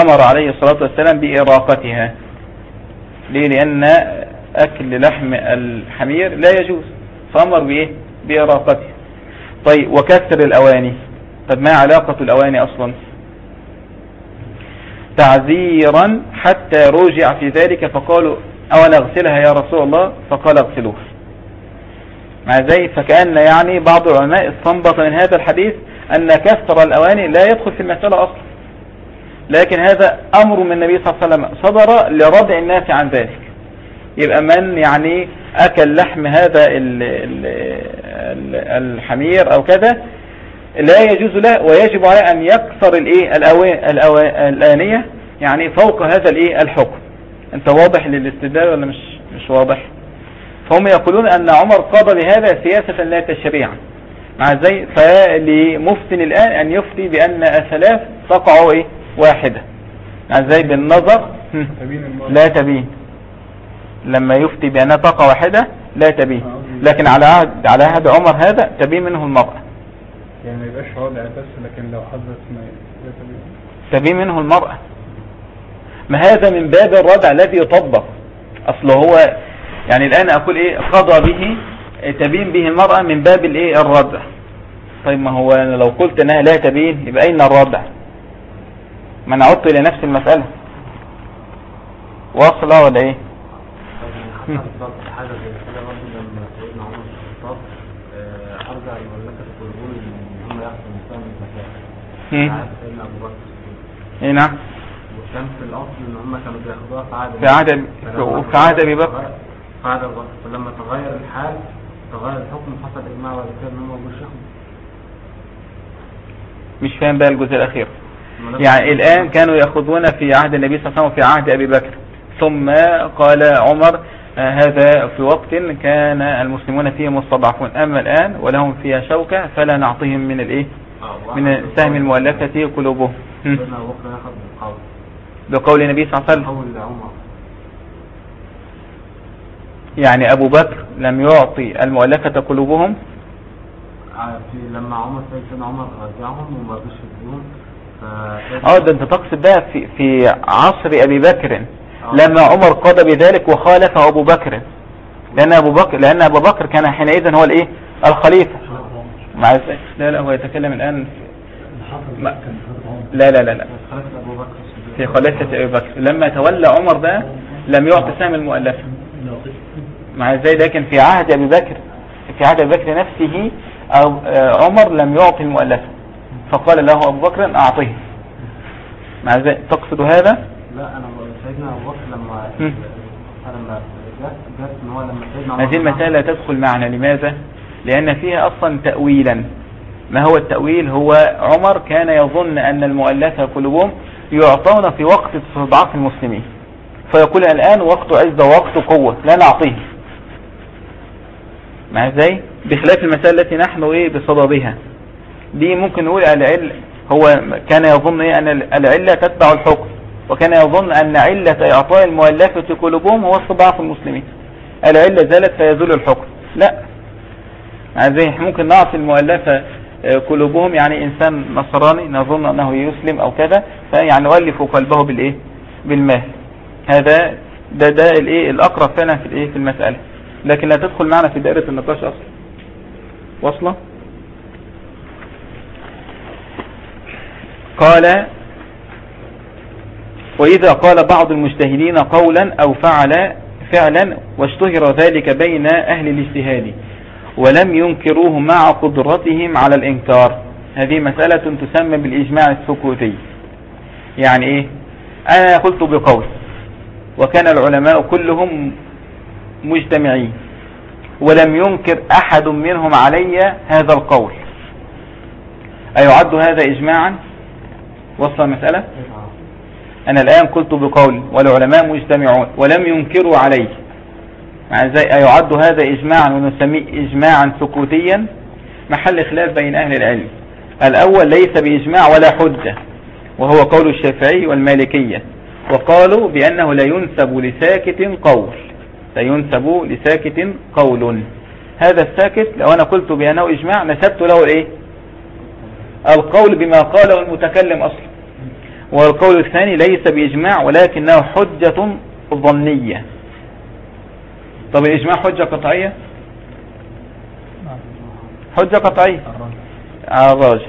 Speaker 1: أمر عليه الصلاة والسلام بإراقتها ليه؟ لأن أكل لحم الحمير لا يجوز فأمر بإيه؟ بإراقتها. طيب وكسر الأواني. طب ما علاقة الأواني أصلا؟ تعذيرا حتى رجع في ذلك فقالوا أو نغسلها يا رسول الله؟ فقال اغسلوها مع ذلك فكأن يعني بعض العلماء استنبط من هذا الحديث أن كسر الأواني لا يدخل في المسألة أصلا. لكن هذا أمر من النبي صلى الله عليه وسلم صدر لردع الناس عن ذلك. يبقى من يعني أكل لحم هذا ال ال ال الحمير أو كذا لا يجوز له ويجب عليه أن يكسر الإيه؟ الآنية يعني فوق هذا الإيه؟ الحكم. أنت واضح للاستدلال ولا مش مش واضح؟ فهم يقولون أن عمر قضى بهذا سياسة لا تشريعا. مع زي فلمفتن الآن أن يفتي بأن الثلاث تقع إيه؟ واحدة. مع زي بالنظر لا تبين لما يفتي بأنها تقع واحدة لا تبين لكن على عهد على عهد عمر هذا تبين منه المرأة.
Speaker 2: يعني ما يبقاش وضع بس لكن لو حدث ما تبين.
Speaker 1: منه المرأة. ما هذا من باب الردع الذي يطبق. أصل هو يعني الآن أقول إيه قضى به تبين به المرأة من باب الإيه الردع طيب ما هو أنا لو قلت إنها لا تبين يبقى أين الردع ما أنا عدت إلى نفس المسألة. واصلة ولا إيه مم.
Speaker 3: بالظبط حاجة زي كده برضه لما سيدنا عمر بن الخطاب آه، أرجع المملكة القرون إن هم ياخدوا مستوى من الزكاة
Speaker 1: مم.
Speaker 3: عهد سيدنا أبو بكر الصديق.
Speaker 1: اي نعم.
Speaker 3: وكان في الأصل إن هم كانوا بياخدوها في عهد
Speaker 1: في عهد في عهد أبي بكر.
Speaker 3: في عهد أبو بكر. فلما تغير الحال تغير الحكم حصل إجماع بعد كده إن هم ياخدوا
Speaker 1: مش فاهم بقى الجزء
Speaker 3: الأخير.
Speaker 1: يعني الآن كانوا يأخذون في عهد النبي صلى الله عليه وسلم وفي عهد أبي بكر. ثم قال عمر آه، هذا في وقت كان المسلمون فيه مستضعفون. أما الآن ولهم فيها شوكة فلا نعطيهم من الإيه؟ من السهم المؤلفة قلوبهم بقول النبي صلى الله عليه وسلم. يعني أبو بكر لم يعطي المؤلفة قلوبهم؟
Speaker 3: آه، لما عمر سيدنا عمر رجعهم وما يديهم ف
Speaker 1: آه ده أنت تقصد ده في, في عصر أبي بكر. لما عمر قضى بذلك وخالف أبو بكر. لأن أبو بكر لأن أبو بكر كان حينئذ هو الإيه؟ الخليفة. مع ذلك- لا لا هو يتكلم
Speaker 4: حصل
Speaker 1: ما- لا لا لا لا.
Speaker 3: أبو.
Speaker 1: في خلافة أبي بكر. لما تولى عمر ده لم يعطي سهم المؤلفة مع إزاي كان في عهد أبي بكر في عهد أبي بكر نفسه أو آه، عمر لم يعطي المؤلفة فقال له أبو بكر أعطيه. مع ذلك تقصد هذا؟
Speaker 3: لا بقول سيدنا أبو بكر لما. لما جت إن هو لما سيدنا
Speaker 1: هذه المسألة تدخل معنا. لماذا؟ لأن فيها أصلا تأويلا. ما هو التأويل؟ هو عمر كان يظن أن المؤلفة قلوبهم يعطون في وقت استضعاف المسلمين. فيقول الآن وقت عزة ووقت قوة لا نعطيه. مع إزاي؟ بخلاف المسألة التي نحن إيه بصددها. دي ممكن نقول العلة هو كان يظن إيه؟ أن العلة تتبع الحكم. وكان يظن أن علة إعطاء المؤلفة قلوبهم هو استضعاف المسلمين. العلة زالت فيزول الحكم. لا زي ممكن نعطي المؤلفة آه، قلوبهم يعني إنسان نصراني نظن أنه يسلم أو كذا فيعني نؤلف قلبه بالإيه؟ بالمال هذا ده ده الإيه؟ الأقرب فعلا في الإيه؟ في المسألة. لكن لا تدخل معنا في دائرة النقاش أصلا. واصلة؟ قال وإذا قال بعض المجتهدين قولا أو فعل فعلا واشتهر ذلك بين أهل الاجتهاد. ولم ينكروه مع قدرتهم على الإنكار. هذه مسألة تسمى بالإجماع السكوتي. يعني إيه؟ أنا قلت بقول وكان العلماء كلهم مجتمعين ولم ينكر أحد منهم علي هذا القول. أيعد هذا إجماعا؟ وصل المسألة؟ أنا الآن قلت بقول والعلماء مجتمعون ولم ينكروا عليه مع إزاي أيعد هذا إجماعا ونسميه إجماعا سكوتيا محل خلاف بين أهل العلم. الأول ليس بإجماع ولا حجة وهو قول الشافعي والمالكية. وقالوا بأنه لا ينسب لساكت قول. لا ينسب لساكت قول. هذا الساكت لو أنا قلت بأنه إجماع نسبت له الإيه القول بما قاله المتكلم أصلا. والقول الثاني ليس بإجماع ولكنه حجة ظنية. طب الإجماع حجة قطعية؟ حجة قطعية. على الراجح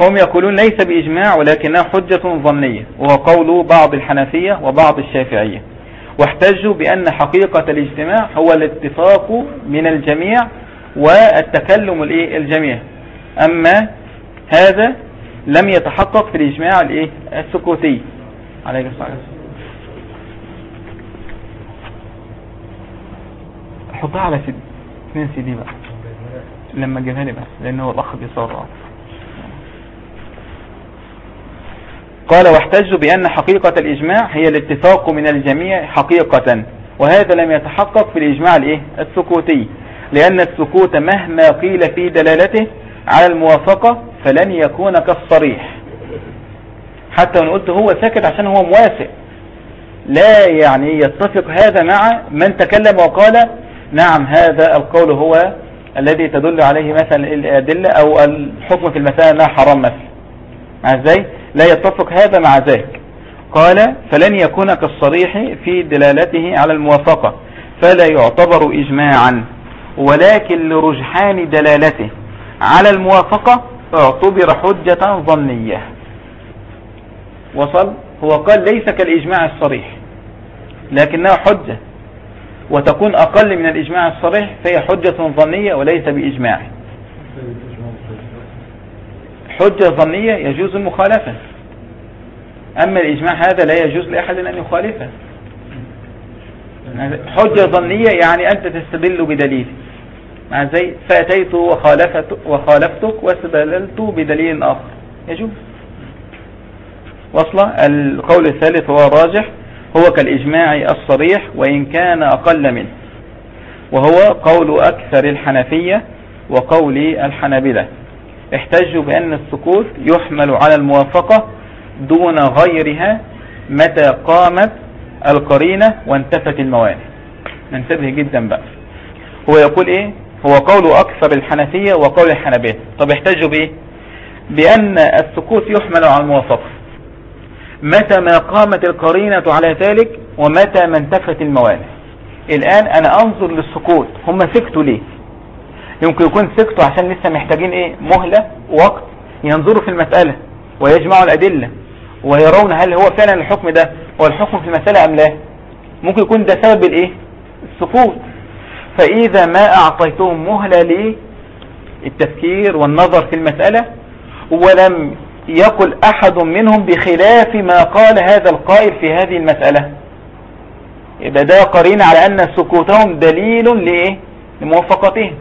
Speaker 1: فهم يقولون ليس بإجماع ولكنه حجة ظنية وهو قول بعض الحنفية وبعض الشافعية. واحتجوا بأن حقيقة الاجتماع هو الاتفاق من الجميع والتكلم الجميع. أما هذا لم يتحقق في الإجماع السكوتي. عليه الصلاة حطها على سيدي. اثنين سيدي بقى؟ لما جابها لي بس لأنه هو الأخ بيصرع قال واحتجوا بأن حقيقة الإجماع هي الاتفاق من الجميع حقيقة وهذا لم يتحقق في الإجماع الإيه؟ السكوتي. لأن السكوت مهما قيل في دلالته على الموافقة فلن يكون كالصريح. حتى قلت هو ساكت عشان هو موافق. لا يعني يتفق هذا مع من تكلم وقال نعم هذا القول هو الذي تدل عليه مثلا الأدلة أو الحكم في المسألة أنها حرام مثلا. مع إزاي لا يتفق هذا مع ذاك قال فلن يكون كالصريح في دلالته على الموافقة فلا يعتبر إجماعا ولكن لرجحان دلالته على الموافقة اعتبر حجة ظنية. وصل؟ هو قال ليس كالإجماع الصريح لكنه حجة. وتكون أقل من الإجماع الصريح فهي حجة ظنية وليس بإجماع. حجة ظنية يجوز المخالفة أما الإجماع هذا لا يجوز لأحد أن يخالفه. حجة ظنية يعني أنت تستدل بدليل. مع زي فأتيت وخالفت وخالفتك واستدللت بدليل آخر. يجوز. وصل القول الثالث هو الراجح هو كالإجماع الصريح وإن كان أقل منه وهو قول أكثر الحنفية وقول الحنابلة. احتجوا بأن السكوت يحمل على الموافقة دون غيرها متى قامت القرينة وانتفت الموانع ننتبه جدا بقى. هو يقول إيه؟ هو قول أكثر الحنفية وقول الحنبية طب احتجوا بإيه؟ بأن السكوت يحمل على الموافقة. متى ما قامت القرينة على ذلك ومتى ما انتفت الموانع. الآن أنا أنظر للسكوت هم سكتوا ليه؟ يمكن يكون سكتوا عشان لسه محتاجين إيه؟ مهلة وقت ينظروا في المسألة ويجمعوا الأدلة ويرون هل هو فعلا الحكم ده هو الحكم في المسألة أم لا. ممكن يكون ده سبب الإيه؟ السكوت فإذا ما أعطيتهم مهلة للتفكير والنظر في المسألة ولم يقل أحد منهم بخلاف ما قال هذا القائل في هذه المسألة. يبقى ده قرين على أن سكوتهم دليل لإيه؟ لموافقتهم.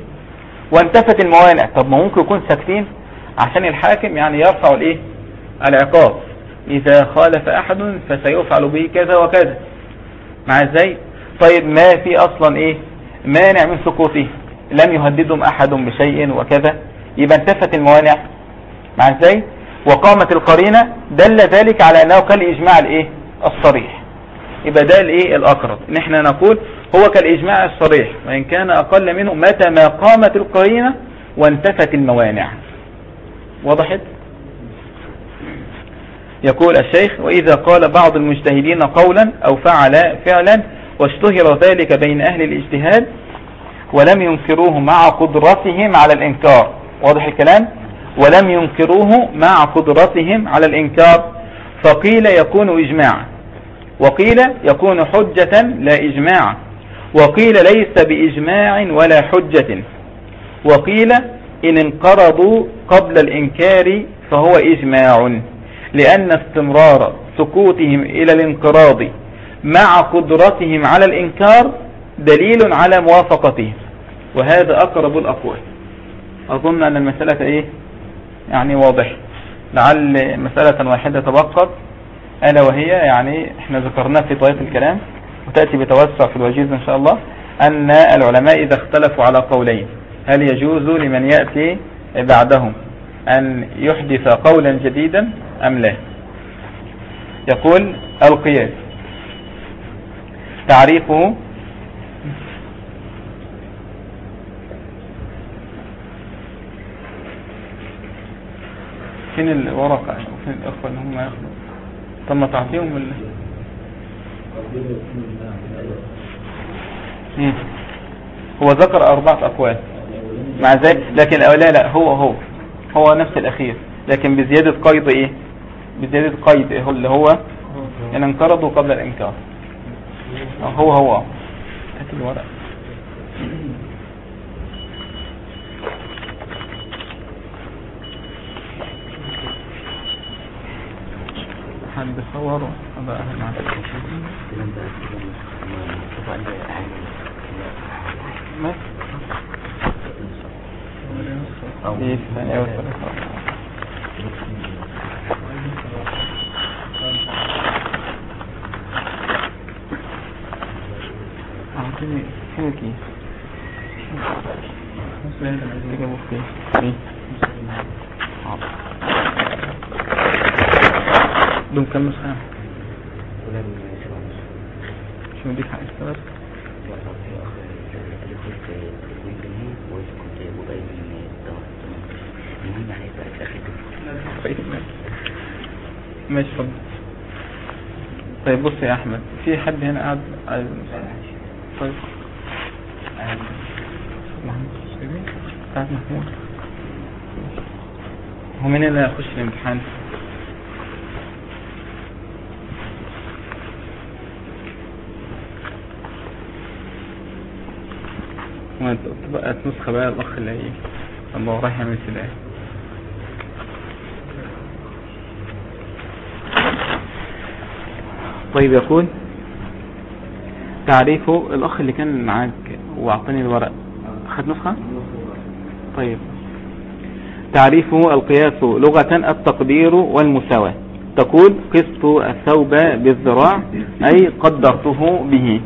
Speaker 1: وانتفت الموانع طب ما ممكن يكون ساكتين؟ عشان الحاكم يعني يرفع الإيه؟ العقاب. إذا خالف أحد فسيفعل به كذا وكذا. مع إزاي؟ طيب ما في أصلا إيه؟ مانع من سقوطه لم يهددهم أحد بشيء وكذا. يبقى انتفت الموانع مع إزاي؟ وقامت القرينة دل ذلك على أنه كالإجماع الإيه؟ الصريح. يبقى ده الإيه؟ الأقرب. ان إحنا نقول هو كالإجماع الصريح وإن كان أقل منه متى ما قامت القرينة وانتفت الموانع. وضحت يقول الشيخ وإذا قال بعض المجتهدين قولا أو فعل فعلا واشتهر ذلك بين أهل الاجتهاد ولم ينكروه مع قدرتهم على الإنكار. واضح الكلام؟ ولم ينكروه مع قدرتهم على الإنكار فقيل يكون إجماعا وقيل يكون حجة لا إجماعا وقيل ليس بإجماع ولا حجة. وقيل إن انقرضوا قبل الإنكار فهو إجماع لأن استمرار سكوتهم إلى الانقراض مع قدرتهم على الإنكار دليل على موافقتهم وهذا أقرب الأقوال. أظن أن المسألة إيه؟ يعني واضح. لعل مسألة واحدة تبقت. ألا وهي يعني إحنا ذكرناه في طريقة الكلام وتأتي بتوسع في الوجيز إن شاء الله أن العلماء إذا اختلفوا على قولين هل يجوز لمن يأتي بعدهم أن يحدث قولا جديدا أم لا؟ يقول القياس. تعريفه فين الورقة وفين الأخوة اللي هم ياخدوا؟ طب ما تعطيهم. مم. هو ذكر أربعة أقوال. مع ذلك لكن لا لا هو هو. هو نفس الأخير. لكن بزيادة قيد إيه؟ بزيادة قيد إيه؟ اللي هو إن انقرضوا قبل الإنكار. هو هو. هات الورق. حد صور هذا أهل ما إيه الثانية والثالثة اعطيني فين الكيس جابوا فين إيه حاضر دول نسخة؟ شو حق السبب؟ طيب ماشي طيب بص يا أحمد في حد هنا قاعد طيب. محمود. هو مين اللي هيخش الامتحان؟ تبقى نسخة بقى الأخ اللي هي الله رايح يعمل سلاح طيب يقول تعريفه الأخ اللي كان معاك وأعطاني الورق. أخذ نسخة؟ طيب. تعريفه القياس لغة التقدير والمساواة. تقول قست الثوب بالذراع أي قدرته به.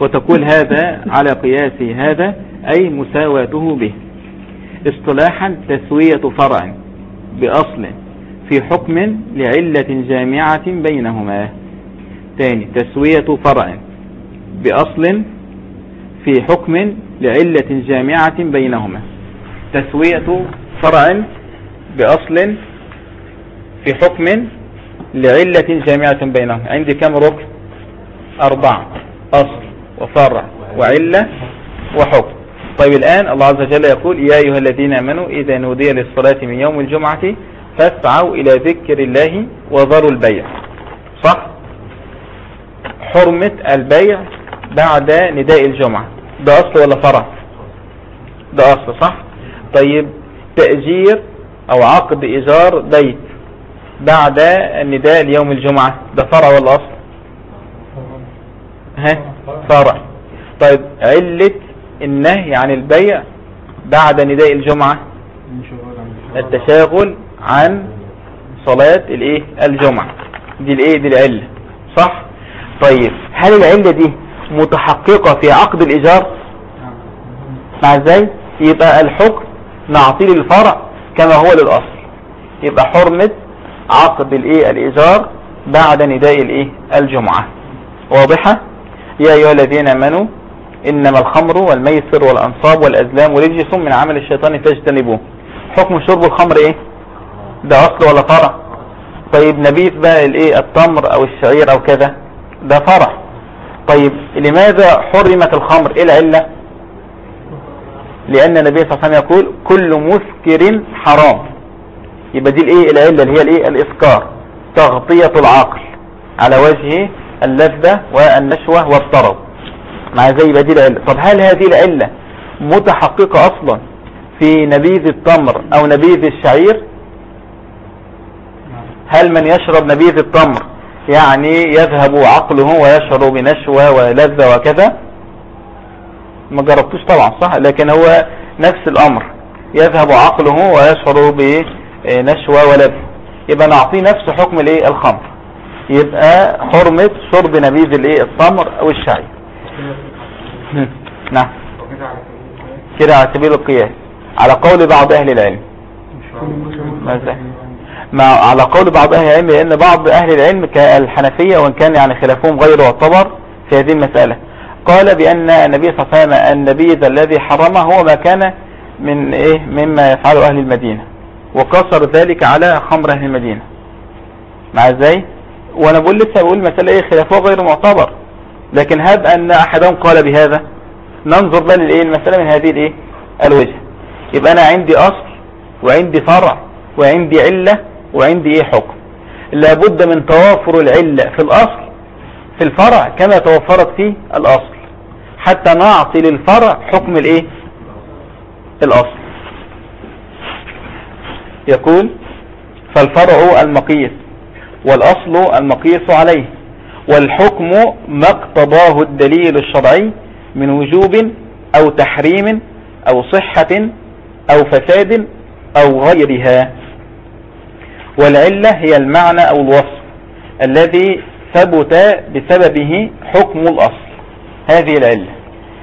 Speaker 1: وتقول هذا على قياس هذا أي مساواته به. اصطلاحا تسوية فرع بأصل في حكم لعلة جامعة بينهما. تاني تسوية فرع بأصل في حكم لعلة جامعة بينهما. تسوية فرع بأصل في حكم لعلة جامعة بينهم عندي كم ركن؟ أربعة. أصل وفرع وعلة وحكم. طيب الآن الله عز وجل يقول يا أيها الذين آمنوا إذا نودي للصلاة من يوم الجمعة فاسعوا إلى ذكر الله وذروا البيع. صح؟ حرمة البيع بعد نداء الجمعة. ده أصل ولا فرع؟ ده أصل صح؟ طيب تأجير أو عقد إيجار بيت بعد النداء ليوم الجمعة ده فرع ولا أصل؟ ها؟ فرع. طيب علة النهي عن البيع بعد نداء الجمعة. التشاغل عن صلاة الايه؟ الجمعة. دي الايه؟ دي العلة. صح؟ طيب هل العلة دي متحققة في عقد الإيجار؟ مع إزاي؟ يبقى الحكم نعطيه للفرع كما هو للأصل. يبقى حرمة عقد الايه؟ الإيجار بعد نداء الايه؟ الجمعة. واضحة؟ يا أيها الذين آمنوا إنما الخمر والميسر والأنصاب والأزلام رجس من عمل الشيطان فاجتنبوه حكم شرب الخمر إيه؟ ده أصل ولا فرع؟ طيب نبيت بقى الإيه؟ التمر أو الشعير أو كذا. ده فرع. طيب لماذا حرمت الخمر؟ إيه العلة؟ لأن النبي صلى الله عليه وسلم يقول كل مسكر حرام. يبقى دي الإيه؟ العلة اللي هي الإيه؟ الإسكار. تغطية العقل على وجه اللذة والنشوة والطرب. مع زي يبقى دي العلة. طب هل هذه العلة متحققة أصلا في نبيذ التمر أو نبيذ الشعير؟ هل من يشرب نبيذ التمر يعني يذهب عقله ويشعر بنشوة ولذة وكذا؟ ما جربتوش طبعا صح؟ لكن هو نفس الأمر. يذهب عقله ويشعر بنشوة ولذة. يبقى نعطيه نفس حكم الإيه؟ الخمر. يبقى حرمة شرب نبيذ الإيه؟ التمر أو الشعير. نعم. كده على سبيل القياس على قول بعض أهل العلم. مع على قول بعض أهل العلم لأن بعض أهل العلم كالحنفية وإن كان يعني خلافهم غير معتبر في هذه المسألة. قال بأن النبي صلى الله عليه وسلم النبيذ الذي حرمه هو ما كان من إيه؟ مما يفعله أهل المدينة. وقصر ذلك على خمر أهل المدينة. مع إزاي؟ وأنا بقول لسه بقول مسألة إيه؟ خلافه غير معتبر. لكن هب أن أحدهم قال بهذا. ننظر بقى للإيه؟ المسألة من هذه الإيه؟ الوجه. يبقى أنا عندي أصل وعندي فرع وعندي علة وعندي إيه؟ حكم. لابد من توافر العلة في الأصل في الفرع كما توفرت في الأصل. حتى نعطي للفرع حكم الإيه؟ الأصل. يقول فالفرع المقيس والأصل المقيس عليه. والحكم ما اقتضاه الدليل الشرعي من وجوب أو تحريم أو صحة أو فساد أو غيرها. والعلة هي المعنى أو الوصف الذي ثبت بسببه حكم الأصل. هذه العلة.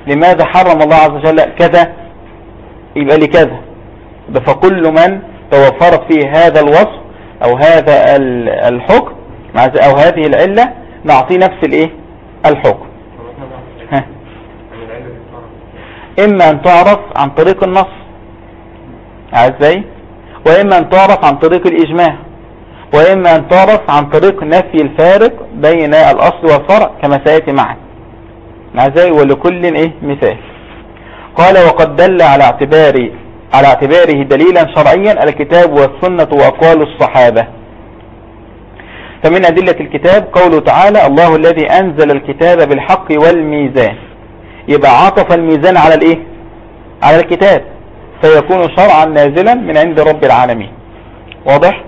Speaker 1: لماذا حرم الله عز وجل كذا؟ يبقى لكذا فكل من توفرت فيه هذا الوصف أو هذا الحكم أو هذه العلة نعطيه نفس الايه؟ الحكم. ها. إما أن تعرف عن طريق النص. إزاي؟ وإما أن تعرف عن طريق الإجماع. وإما أن تعرف عن طريق نفي الفارق بين الأصل والفرع كما سيأتي معنا مع إزاي؟ ولكل إيه؟ مثال. قال وقد دل على اعتبار على اعتباره دليلا شرعيا الكتاب والسنة وأقوال الصحابة. فمن أدلة الكتاب قوله تعالى الله الذي أنزل الكتاب بالحق والميزان. يبقى عطف الميزان على الإيه؟ على الكتاب. فيكون شرعا نازلا من عند رب العالمين. واضح؟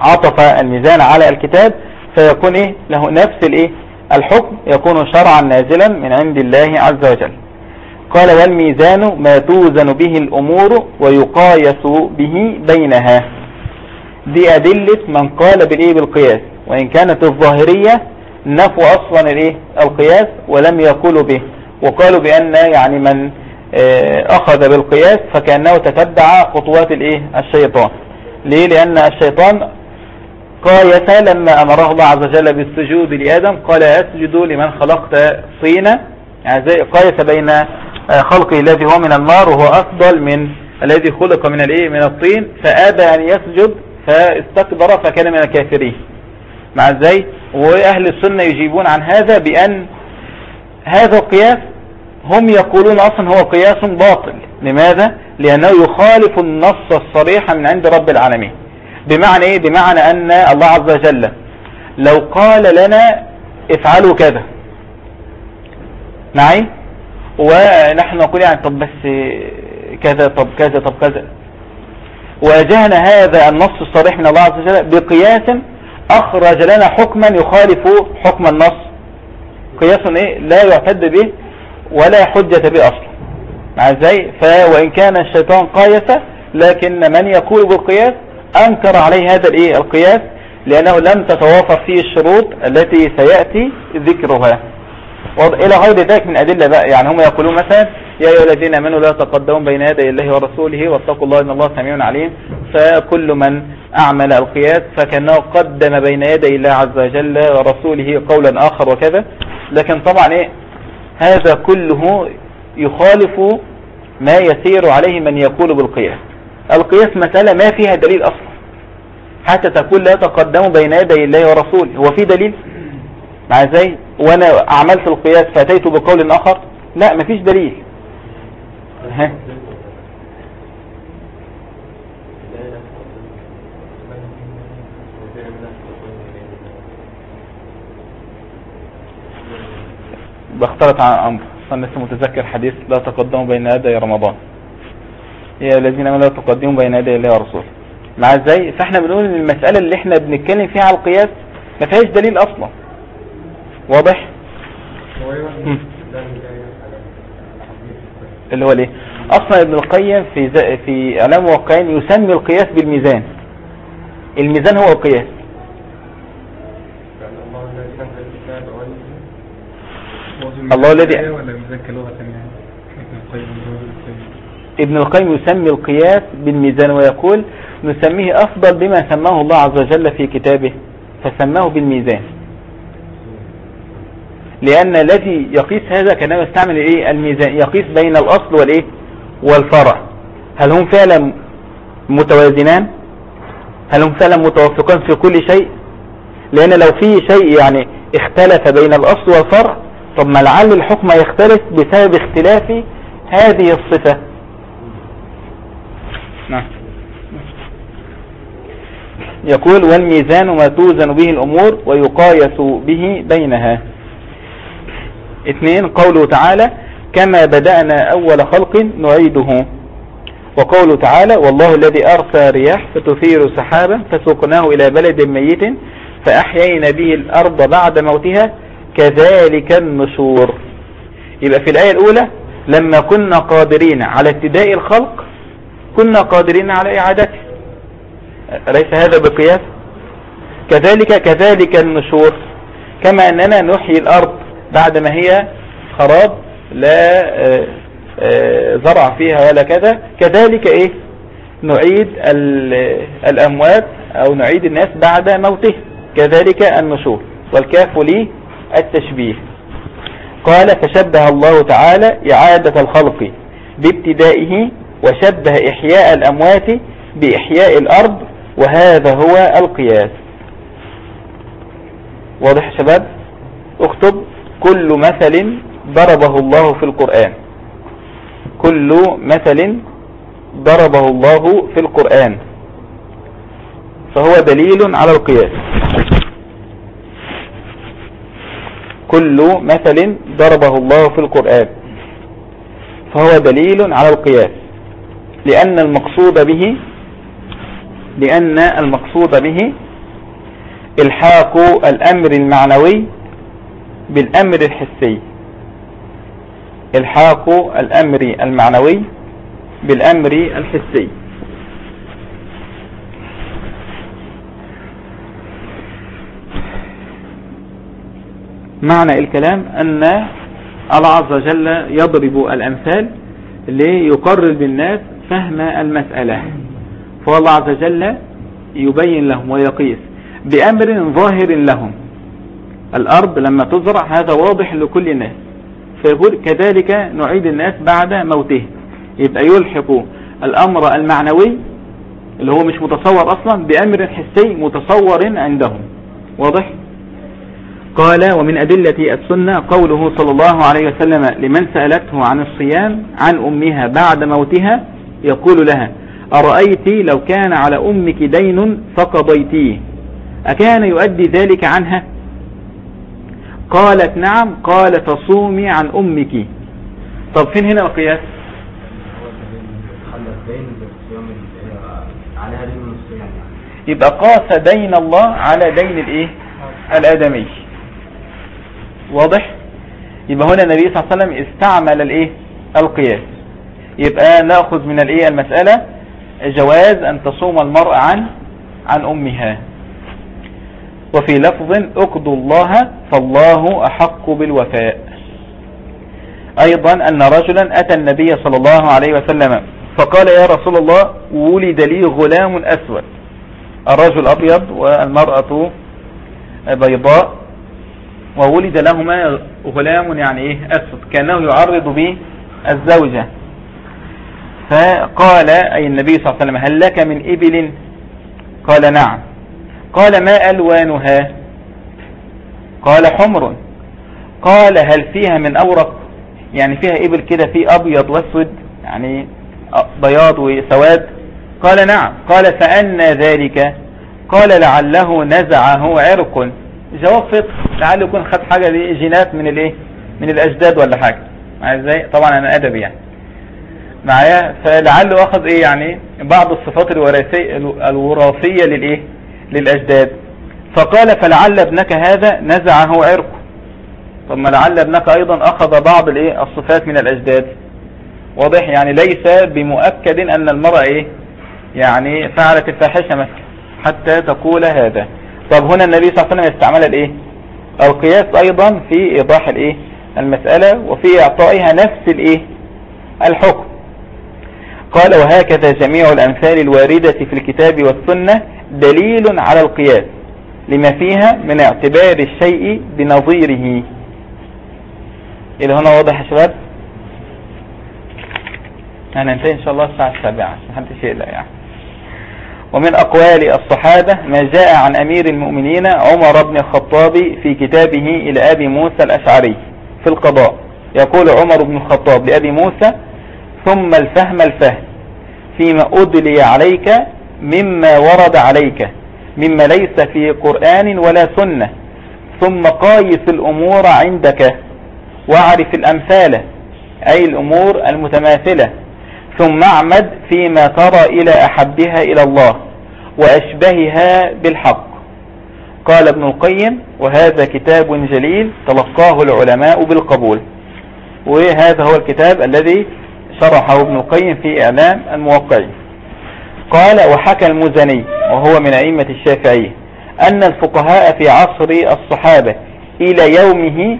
Speaker 1: عطف الميزان على الكتاب فيكون إيه؟ له نفس الإيه؟ الحكم يكون شرعا نازلا من عند الله عز وجل. قال والميزان ما توزن به الأمور ويقايس به بينها. دي أدلة من قال بالإيه بالقياس. وإن كانت الظاهرية نفوا أصلا الإيه؟ القياس ولم يقولوا به. وقالوا بأن يعني من آه، أخذ بالقياس فكأنه تتبع خطوات الإيه؟ الشيطان. ليه؟ لأن الشيطان قايس لما أمره الله عز وجل بالسجود لآدم قال أسجد لمن خلقت طينا يعني زي قايس بين آه، خلقه الذي هو من النار وهو أفضل من الذي خلق من الإيه؟ من الطين. فأبى أن يسجد فاستكبر فكان من الكافرين. مع إزاي وأهل السنة يجيبون عن هذا بأن هذا القياس هم يقولون أصلا هو قياس باطل. لماذا؟ لأنه يخالف النص الصريح من عند رب العالمين. بمعنى إيه؟ بمعنى أن الله عز وجل لو قال لنا افعلوا كذا. معي ونحن نقول يعني طب بس كذا طب كذا طب كذا. واجهنا هذا النص الصريح من الله عز وجل بقياس أخرج لنا حكما يخالف حكم النص. قياس إيه؟ لا يعتد به ولا حجة به أصلا. مع إزاي؟ فوإن كان الشيطان قايس لكن من يقول بالقياس أنكر عليه هذا الإيه؟ القياس لأنه لم تتوافر فيه الشروط التي سيأتي ذكرها. إلى غير ذلك من أدلة بقى يعني هم يقولون مثلا يا أيها الذين آمنوا لا تقدموا بين يدي الله ورسوله واتقوا الله إن الله سميع عليم. فكل من أعمل القياس فكأنه قدم بين يدي الله عز وجل ورسوله قولا آخر وكذا. لكن طبعا إيه هذا كله يخالف ما يسير عليه من يقول بالقياس. القياس مسألة ما فيها دليل أصلا. حتى تقول لا تقدموا بين يدي الله ورسوله. هو في دليل؟ مع إزاي؟ وأنا عملت القياس فأتيت بقول آخر؟ لا مفيش دليل. ها؟ باختلط عن أمر. أنا لسه متذكر حديث لا تقدموا بين يدي رمضان. يا الذين لا تقدموا بين يدي الله ورسوله. مع إزاي فإحنا بنقول إن المسألة اللي إحنا بنتكلم فيها على القياس ما فيهاش دليل أصلا. واضح. اللي هو ليه؟ أصلا ابن القيم في. في إعلام واقعين يسمي القياس بالميزان. الميزان هو القياس. الله الذي-
Speaker 2: ابن القيم.
Speaker 1: ابن القيم يسمي القياس بالميزان ويقول نسميه أفضل بما سماه الله عز وجل في كتابه فسماه بالميزان. لأن الذي يقيس هذا كان يستعمل إيه؟ الميزان يقيس بين الأصل والإيه؟ والفرع. هل هم فعلا متوازنان؟ هل هم فعلا متوافقان في كل شيء؟ لأن لو في شيء يعني اختلف بين الأصل والفرع طب ما لعل الحكم يختلف بسبب اختلاف هذه الصفة. نعم. يقول والميزان ما توزن به الأمور ويقايس به بينها. اثنين قوله تعالى كما بدأنا أول خلق نعيده. وقوله تعالى والله الذي أرسى رياح فتثير سحابا فسقناه إلى بلد ميت فأحيينا به الأرض بعد موتها. كذلك النشور. يبقى في الآية الأولى لما كنا قادرين على ابتداء الخلق كنا قادرين على إعادته. أليس هذا بقياس؟ كذلك كذلك النشور. كما أننا نحيي الأرض بعد ما هي خراب لا آه، آه، زرع فيها ولا كذا. كذلك إيه؟ نعيد ال- الأموات أو نعيد الناس بعد موته. كذلك النشور والكاف لي التشبيه. قال فشبه الله تعالى إعادة الخلق بابتدائه وشبه إحياء الأموات بإحياء الأرض وهذا هو القياس. واضح شباب؟ اكتب. كل مثل ضربه الله في القرآن. كل مثل ضربه الله في القرآن. فهو دليل على القياس. كل مثل ضربه الله في القرآن. فهو دليل على القياس. لأن المقصود به لأن المقصود به إلحاق الأمر المعنوي بالأمر الحسي. إلحاق الأمر المعنوي بالأمر الحسي. معنى الكلام أن الله عز وجل يضرب الأمثال ليقرر بالناس فهم المسألة. فالله عز وجل يبين لهم ويقيس بأمر ظاهر لهم. الأرض لما تزرع هذا واضح لكل الناس. فيقول كذلك نعيد الناس بعد موته. يبقى يلحق الأمر المعنوي اللي هو مش متصور أصلا بأمر حسي متصور عندهم. واضح؟ قال ومن أدلة السنة قوله صلى الله عليه وسلم لمن سألته عن الصيام عن أمها بعد موتها يقول لها أرأيت لو كان على أمك دين فقضيتيه؟ أكان يؤدي ذلك عنها؟ قالت نعم قال تصومي عن أمك. طب فين هنا القياس؟ يبقى قاس دين الله على دين الإيه؟ الآدمي. واضح؟ يبقى هنا النبي صلى الله عليه وسلم استعمل الإيه؟ القياس. يبقى نأخذ من الإيه المسألة؟ جواز أن تصوم المرأة عن عن أمها. وفي لفظ اقضوا الله فالله أحق بالوفاء. أيضا أن رجلا أتى النبي صلى الله عليه وسلم فقال يا رسول الله ولد لي غلام أسود. الرجل أبيض والمرأة بيضاء وولد لهما غلام يعني إيه أسود كأنه يعرض به الزوجة فقال أي النبي صلى الله عليه وسلم هل لك من إبل؟ قال نعم. قال ما ألوانها؟ قال حمر. قال هل فيها من أورق؟ يعني فيها إبل كده في أبيض وأسود يعني بياض وسواد. قال نعم. قال فأنا ذلك. قال لعله نزعه عرق. جواب فطر لعله يكون خد حاجة دي جينات من الإيه؟ من الأجداد ولا حاجة. معايا إزاي؟ طبعا أنا أدبي يعني. معايا؟ فلعله أخذ إيه يعني؟ بعض الصفات الوراثية الوراثية للإيه؟ للأجداد. فقال فلعل ابنك هذا نزعه عرق طب ما لعل ابنك أيضا أخذ بعض الإيه؟ الصفات من الأجداد. واضح يعني ليس بمؤكد أن المرأة إيه؟ يعني فعلت الفاحشة مثلا حتى تقول هذا. طب هنا النبي صلى الله عليه وسلم استعمل الإيه؟ القياس أيضا في إيضاح الإيه؟ المسألة وفي إعطائها نفس الإيه؟ الحكم. قال وهكذا جميع الأمثال الواردة في الكتاب والسنة دليل على القياس لما فيها من اعتبار الشيء بنظيره. إلى هنا واضح يا شباب؟ هننتهي إن شاء الله الساعة السابعة محدش يقلق يعني. ومن أقوال الصحابة ما جاء عن أمير المؤمنين عمر بن الخطاب في كتابه إلى أبي موسى الأشعري في القضاء. يقول عمر بن الخطاب لأبي موسى ثم الفهم الفهم فيما أدلي عليك مما ورد عليك مما ليس في قرآن ولا سنة. ثم قايس الأمور عندك واعرف الأمثال أي الأمور المتماثلة. ثم اعمد فيما ترى إلى أحبها إلى الله وأشبهها بالحق. قال ابن القيم وهذا كتاب جليل تلقاه العلماء بالقبول. وهذا هو الكتاب الذي شرحه ابن القيم في إعلام الموقعين. قال وحكى المزني وهو من أئمة الشافعية أن الفقهاء في عصر الصحابة إلى يومه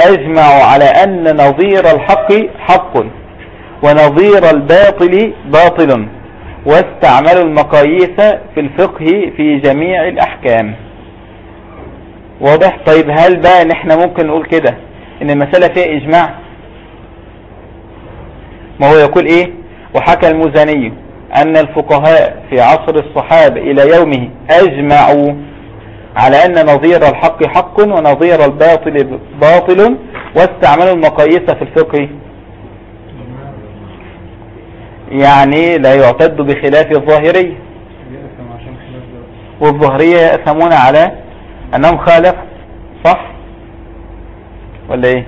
Speaker 1: أجمعوا على أن نظير الحق حق ونظير الباطل باطل واستعملوا المقاييس في الفقه في جميع الأحكام. واضح؟ طيب هل بقى ان إحنا ممكن نقول كده إن المسألة فيها إجماع؟ ما هو يقول إيه؟ وحكى المزني أن الفقهاء في عصر الصحابة إلى يومه أجمعوا على أن نظير الحق حق ونظير الباطل باطل واستعملوا المقاييس في الفقه. يعني لا يعتد بخلاف الظاهرية والظاهرية يأثمون على أنهم خالفوا صح؟ ولا
Speaker 2: إيه؟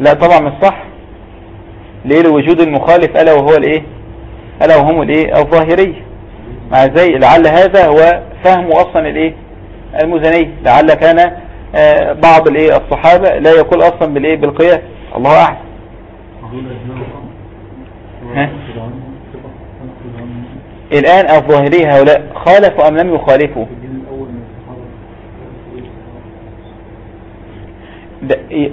Speaker 1: لا طبعا مش صح. ليه لوجود المخالف ألا وهو الإيه؟ ألا وهم الإيه؟ الظاهرية مع زي لعل هذا هو فهم أصلا الإيه؟ المزني. لعل كان آه، بعض الإيه؟ الصحابة لا يقول أصلا بالإيه؟ بالقياس. الله أعلم. ها؟ الآن الظاهرية هؤلاء خالفوا أم لم يخالفوا ده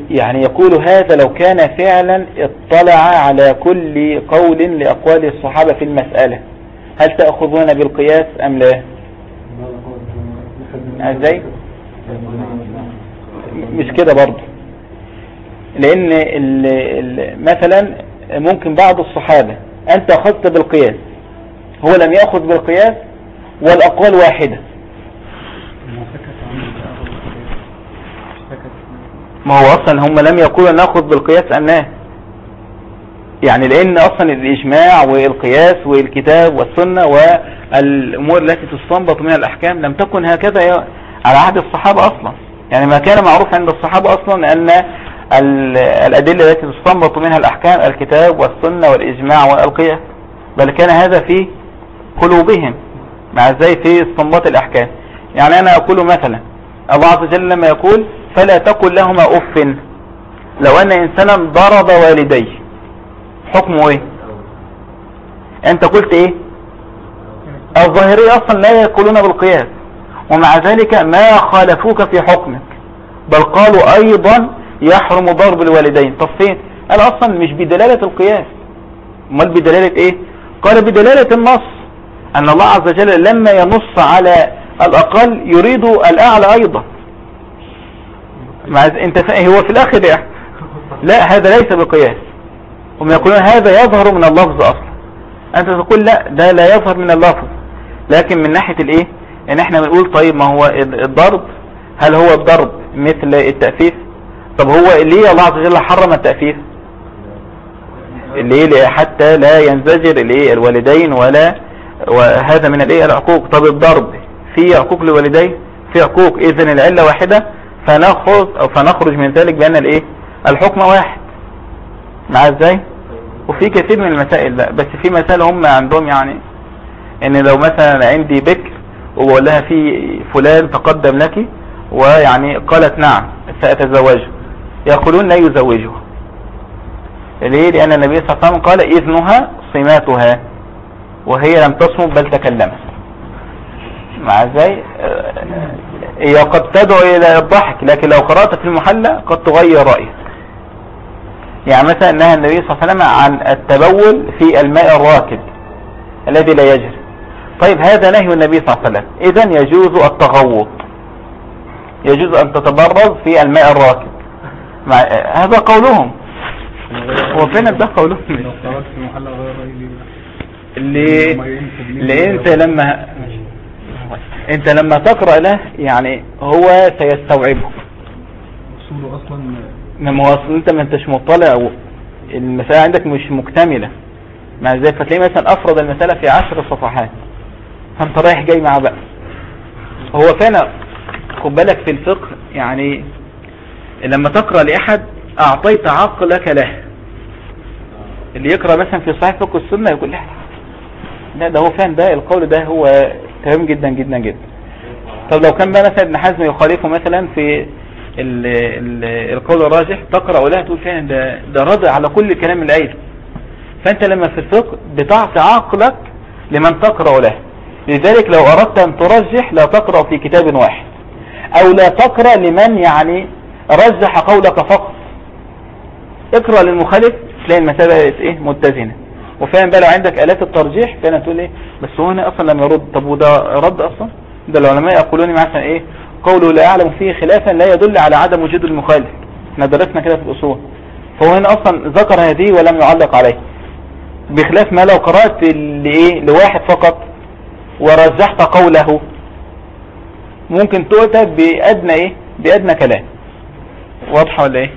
Speaker 1: يعني يقول هذا لو كان فعلا اطلع على كل قول لأقوال الصحابة في المسألة. هل تأخذون بالقياس أم لا؟ أزاي؟ مش كده برضه. لأن ال ال مثلا ممكن بعض الصحابة أنت أخذت بالقياس هو لم يأخذ بالقياس والأقوال واحدة
Speaker 2: ما سكت عن القياس. سكت
Speaker 1: ما هو أصلا هم لم يقولوا نأخذ بالقياس لا يعني لأن أصلا الإجماع والقياس والكتاب والسنة والأمور التي تستنبط منها الأحكام لم تكن هكذا على عهد الصحابة أصلا. يعني ما كان معروف عند الصحابة أصلا أن ال- الأدلة التي تستنبط منها الأحكام الكتاب والسنة والإجماع والقياس بل كان هذا في قلوبهم مع إزاي في استنباط الأحكام. يعني أنا أقول مثلا الله عز وجل لما يقول فلا تقل لهما أف. لو أن إنسانا ضرب والديه حكمه إيه؟ أنت قلت إيه؟ الظاهرية أصلا لا يقولون بالقياس ومع ذلك ما خالفوك في حكمك بل قالوا أيضا يحرم ضرب الوالدين. طب فين؟ قال أصلا مش بدلالة القياس. أمال بدلالة إيه؟ قال بدلالة النص أن الله عز وجل لما ينص على الأقل يريد الأعلى أيضا. مع أنت هو في الآخر يعني لا هذا ليس بقياس. هم يقولون هذا يظهر من اللفظ أصلا. أنت تقول لا ده لا يظهر من اللفظ. لكن من ناحية الإيه؟ إن إحنا بنقول طيب ما هو الضرب هل هو الضرب مثل التأفيف طب هو ليه الله عز وجل حرم التأفيف ليه؟ ليه حتى لا ينزجر الإيه؟ الوالدين ولا وهذا من الإيه؟ العقوق. طب الضرب في عقوق للوالدين؟ في عقوق. اذا العلة واحدة فنخرج أو فنخرج من ذلك بأن الإيه؟ الحكم واحد. مع إزاي؟ وفي كثير من المسائل لا بس في مسائل هم عندهم يعني إن لو مثلا عندي بكر وبقول لها في فلان تقدم لك ويعني قالت نعم سأتزوجه. يقولون لا يزوجها ليه؟ لأن النبي صلى الله عليه وسلم قال إذنها صماتها وهي لم تصمت بل تكلمت مع إزاي؟ هي قد تدعو إلى الضحك لكن لو قرأت في المحلى قد تغير رأيك. يعني مثلا نهى النبي صلى الله عليه وسلم عن التبول في الماء الراكد الذي لا يجري. طيب هذا نهي النبي صلى الله عليه وسلم. اذا يجوز التغوط. يجوز أن تتبرز في الماء الراكد. مع... هذا قولهم. هو فين ده قولهم.
Speaker 2: لو قرأت في محل غير رأيي.
Speaker 1: اللي اللي أنت لما انت لما تقرأ له يعني هو سيستوعبه.
Speaker 2: أصوله أصلا
Speaker 1: ما هو اصل أنت ما أنتش مطلع المسألة عندك مش مكتملة. مع ذلك فتلاقي مثلا أفرض المسألة في عشر صفحات. فأنت رايح جاي مع بقى. هو فعلا خد بالك في الفقه يعني لما تقرأ لأحد أعطيت عقلك له. اللي يقرأ مثلا في صحيح فقه السنة يقول لا لا ده هو فاهم ده القول ده هو تمام جدا جدا جدا. طب لو كان بقى مثلا ابن حزم يخالفه مثلا في ال ال القول الراجح تقرأ لها تقول فعلا ده, ده رد على كل كلام الآية فأنت لما في الفقه بتعطي عقلك لمن تقرأ له. لذلك لو أردت أن ترجح لا تقرأ في كتاب واحد. أو لا تقرأ لمن يعني رجح قولك فقط. اقرأ للمخالف تلاقي المسألة إيه؟ متزنة. وفعلا بقى لو عندك آلات الترجيح فعلا تقول إيه؟ بس هو هنا أصلا لم يرد. طب وده رد أصلا؟ ده العلماء يقولون مثلا إيه؟ قوله لا يعلم فيه خلافا لا يدل على عدم وجود المخالف. إحنا درسنا كده في الأصول. فهو هنا أصلا ذكر هذه ولم يعلق عليه. بخلاف ما لو قرأت لإيه؟ لواحد فقط ورجحت قوله ممكن تؤتى بأدنى إيه؟ بأدنى كلام. واضحة ولا إيه؟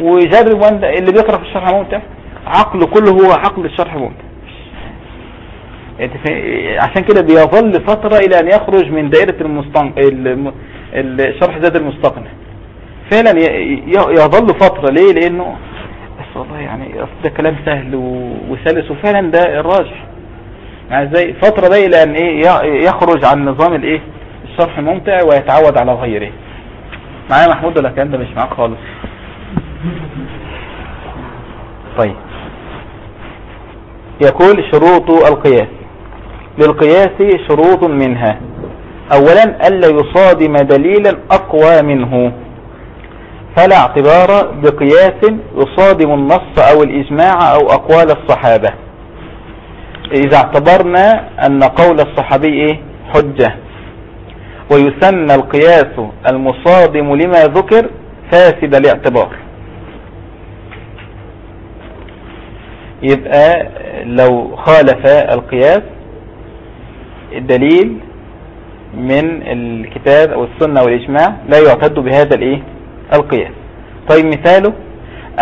Speaker 1: وجرب اللي بيقرأ في الشرح ممتع. عقل كله هو عقل الشرح ممتع عشان كده بيظل فترة إلى أن يخرج من دائرة المستن... الم... الشرح زاد المستقنع. فعلا يظل فترة. ليه؟ لأنه والله يعني ده كلام سهل وسلس. وفعلا ده الراجح يعني زي فترة بقى إلى أن إيه يخرج عن نظام الإيه؟ الشرح الممتع ويتعود على غيره. معايا محمود ولا الكلام ده مش معاك خالص؟ طيب. يقول شروط القياس. للقياس شروط منها. اولا ألا يصادم دليلا أقوى منه. فلا اعتبار بقياس يصادم النص أو الإجماع أو أقوال الصحابة. إذا اعتبرنا أن قول الصحابي إيه؟ حجة. ويسمى القياس المصادم لما ذكر فاسد الاعتبار. يبقى لو خالف القياس الدليل من الكتاب أو السنة والإجماع لا يعتد بهذا الإيه؟ القياس. طيب مثاله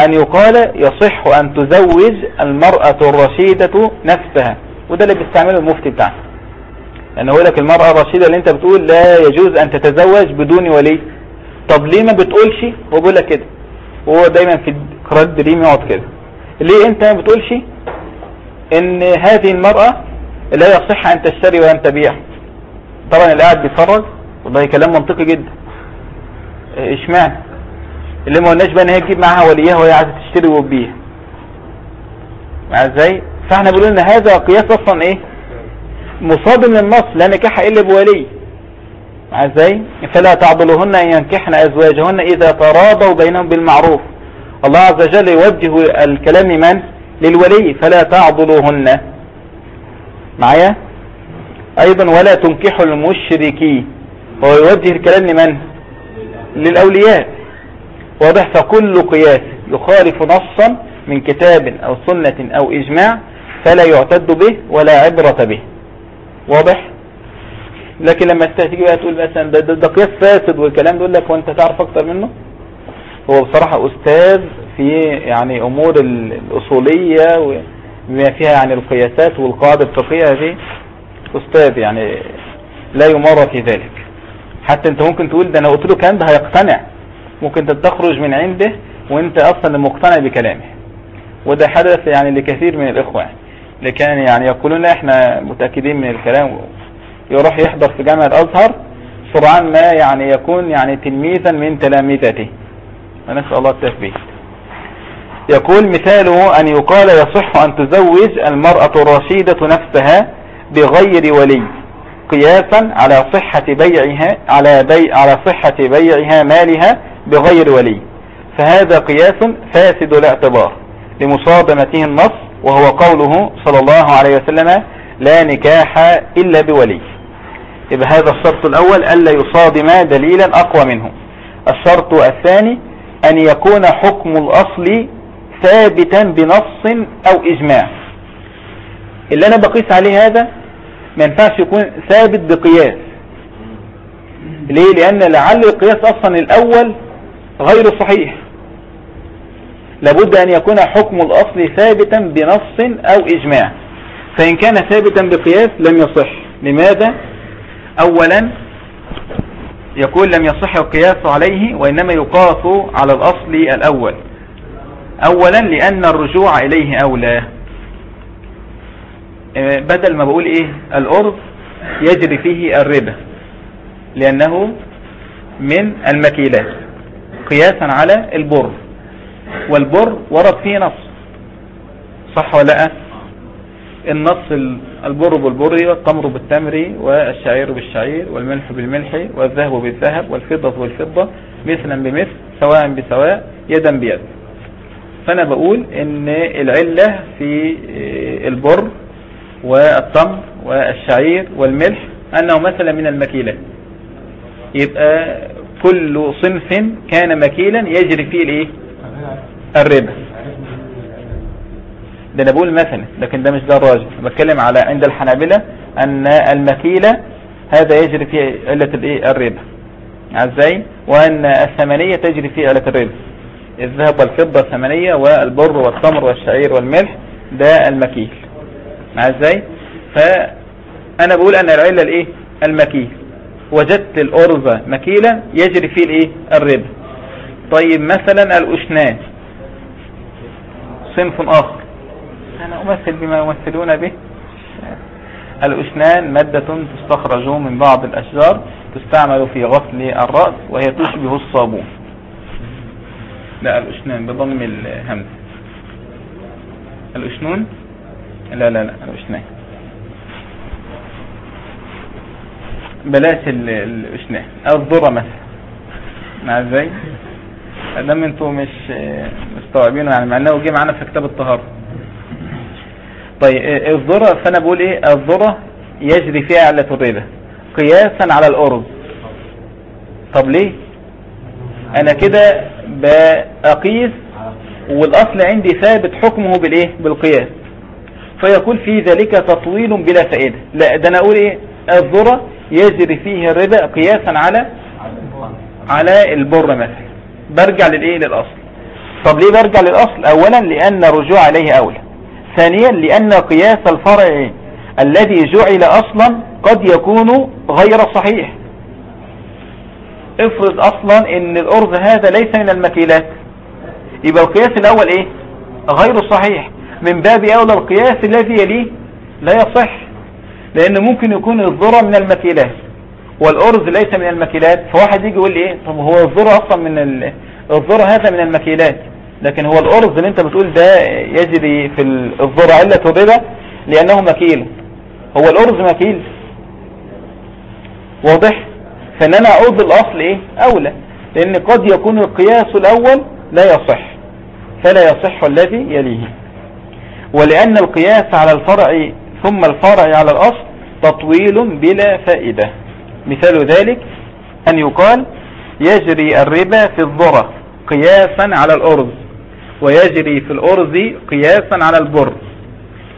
Speaker 1: أن يقال يصح أن تزوج المرأة الرشيدة نفسها وده اللي بيستعمله المفتي بتاعنا. يعني هو لك المرأة الرشيدة اللي أنت بتقول لا يجوز أن تتزوج بدون ولي. طب ليه ما بتقولش؟ هو بيقول لك كده. وهو دايما في قراءة دريم يقعد كده. ليه انت ما بتقولش ان هذه المرأة لا يصح أن تشتري وان تبيع؟ طبعا اللي قاعد بيتفرج والله كلام منطقي جدا. اشمعنى؟ اللي ما قلناش بقى إن هي تجيب معاها وليها وهي عايزة تشتري وتبيع. مع إزاي؟ فإحنا بنقول إن هذا قياس أصلا إيه؟ مصادم للنص لا نكاح إلا بولي. مع إزاي؟ فلا تعضلهن أن ينكحن أزواجهن إذا تراضوا بينهم بالمعروف. الله عز وجل يوجه الكلام من؟ للولي فلا تعضلوهن. معايا؟ أيضا ولا تنكحوا المشركين. هو يوجه الكلام لمن؟ للأولياء. واضح؟ فكل قياس يخالف نصا من كتاب أو سنة أو إجماع فلا يعتد به ولا عبرة به. واضح؟ لكن لما تيجي بقى تقول مثلا ده, ده, ده قياس فاسد والكلام ده يقول لك وانت تعرف أكتر منه؟ هو بصراحة أستاذ في يعني أمور ال- الأصولية وما فيها يعني القياسات والقواعد الفقهية هذه أستاذ يعني لا يمر في ذلك. حتى أنت ممكن تقول ده أنا قلت له كلام ده هيقتنع. ممكن أنت تخرج من عنده وأنت أصلا مقتنع بكلامه. وده حدث يعني لكثير من الإخوة. يعني اللي كان يعني يقولون إحنا متأكدين من الكلام. يروح يحضر في جامعة الأزهر. سرعان ما يعني يكون يعني تلميذا من تلامذته ونسأل الله التثبيت يقول مثاله أن يقال يصح أن تزوج المرأة الرشيدة نفسها بغير ولي قياسا على صحة بيعها على بيع على صحة بيعها مالها بغير ولي. فهذا قياس فاسد الاعتبار لمصادمته النص وهو قوله صلى الله عليه وسلم لا نكاح إلا بولي. يبقى هذا الشرط الأول ألا يصادم دليلا أقوى منه. الشرط الثاني أن يكون حكم الأصل ثابتا بنص أو إجماع. اللي أنا بقيس عليه هذا ما ينفعش يكون ثابت بقياس. ليه؟ لأن لعل القياس أصلا الأول غير صحيح. لابد أن يكون حكم الأصل ثابتا بنص أو إجماع. فإن كان ثابتا بقياس لم يصح. لماذا؟ أولا يقول لم يصح القياس عليه وإنما يقاس على الأصل الأول. أولا لأن الرجوع إليه أولى. آه، بدل ما بقول إيه الأرض يجري فيه الربا لأنه من المكيلات قياسا على البر والبر ورد فيه نص. صح ولا لأ؟ النص ال- البر بالبر والتمر بالتمر والشعير بالشعير والملح بالملح والذهب بالذهب والفضة بالفضة مثلا بمثل سواء بسواء يدا بيد. فأنا بقول إن العلة في آه، البر والتمر والشعير والملح أنه مثلا من المكيلات يبقى كل صنف كان مكيلا يجري فيه الإيه؟ الربا. ده أنا بقول مثلا لكن ده مش ده الراجح. بتكلم على عند الحنابلة أن المكيلة هذا يجري فيه علة الإيه؟ الربا. إزاي وأن الثمنية تجري فيه علة الربا. الذهب والفضة ثمنية والبر والتمر والشعير والملح ده المكيل. إزاي فأنا بقول أن العلة الإيه؟ المكيل. وجدت الأرز مكيلة يجري فيه الإيه؟ الربا. طيب مثلا الاشنان صنف آخر. أنا أمثل بما يمثلون به. الأشنان مادة تستخرج من بعض الأشجار تستعمل في غسل الرأس وهي تشبه الصابون. لا الأشنان بضم الهمز. الأشنون لا لا لا الأشنان بلاش ال- الأشنان أو الذرة مثلا. مع إزاي ادام أنتوا مش مستوعبينه يعني مع إنه جه معانا في كتاب الطهارة. طيب إيه الذرة فأنا بقول إيه؟ الذرة يجري فيها علة الربا قياسا على الارز طب ليه؟ أنا كده بقيس والأصل عندي ثابت حكمه بالإيه؟ بالقياس. فيقول في ذلك تطويل بلا فائدة. لا ده أنا أقول إيه؟ الذرة يجري فيه الربا قياسا على على البر مثلا. برجع للإيه؟ للأصل. طب ليه برجع للأصل؟ اولا لأن الرجوع عليه أولى. ثانيا لأن قياس الفرع الذي جعل أصلا قد يكون غير صحيح. افرض أصلا إن الارز هذا ليس من المكيلات. يبقى القياس الأول إيه؟ غير صحيح. من باب أولى القياس الذي يليه لا يصح لأن ممكن يكون الذرة من المكيلات والأرز ليس من المكيلات. فواحد يجي يقول لي إيه؟ طب هو الذرة أصلا من ال- الذرة هذا من المكيلات. لكن هو الأرز اللي انت بتقول ده يجري في ال- الذرة علة الربا لأنه مكيل. هو الأرز مكيل. واضح؟ فإن أنا اعود الأصل إيه؟ أولى. لأن قد يكون القياس الأول لا يصح. فلا يصح الذي يليه. ولأن القياس على الفرع ثم الفرع على الأصل تطويل بلا فائدة. مثال ذلك أن يقال يجري الربا في الذرة قياسا على الأرز. ويجري في الارز قياسا على البر.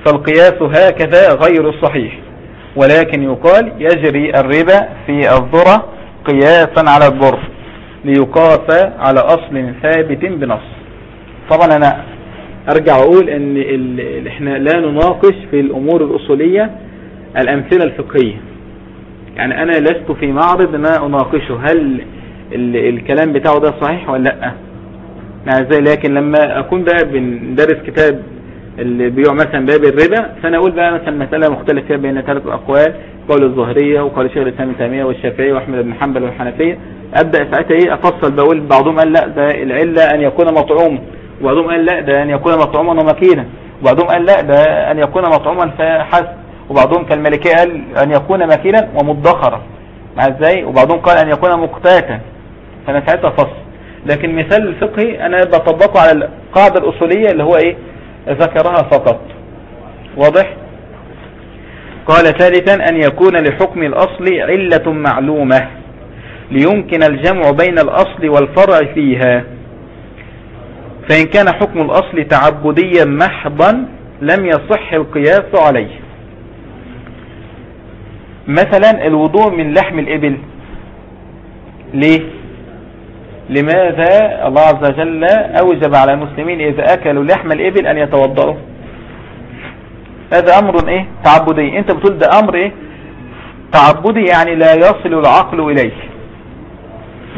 Speaker 1: فالقياس هكذا غير صحيح. ولكن يقال يجري الربا في الذرة قياسا على البر ليقاس على أصل ثابت بنص. طبعا أنا أرجع أقول أن إحنا لا نناقش في الأمور الأصولية الأمثلة الفقهية. يعني أنا لست في معرض ما أناقشه. هل ال- الكلام بتاعه ده صحيح ولا لأ؟ زي لكن لما أكون بقى بندرس كتاب اللي بيوع مثلا باب الربا فأنا أقول بقى مثلا مسألة مختلف فيها بين ثلاث أقوال قول الظهرية وقول شيخ الإسلام ابن تيمية والشافعي وأحمد بن حنبل والحنفية. أبدأ ساعتها إيه؟ أفصل بقول بعضهم قال لا ده العلة أن يكون مطعوم. وبعضهم قال لا ده أن يكون مطعوما ومكينا. وبعضهم قال لا ده أن يكون مطعوما فحسب. وبعضهم كالمالكية قال أن يكون مكينا ومدخرا. مع إزاي؟ وبعضهم قال أن يكون مقتاتا. فأنا ساعتها أفصل. لكن مثال الفقهي أنا بطبقه على القاعدة الأصولية اللي هو إيه؟ ذكرها فقط. واضح؟ قال ثالثا أن يكون لحكم الأصل علة معلومة ليمكن الجمع بين الأصل والفرع فيها. فإن كان حكم الأصل تعبديا محضا لم يصح القياس عليه. مثلا الوضوء من لحم الإبل. ليه؟ لماذا الله عز وجل أوجب على المسلمين إذا أكلوا لحم الإبل أن يتوضأوا؟ هذا أمر إيه؟ تعبدي. أنت بتقول ده أمر إيه؟ تعبدي يعني لا يصل العقل إليه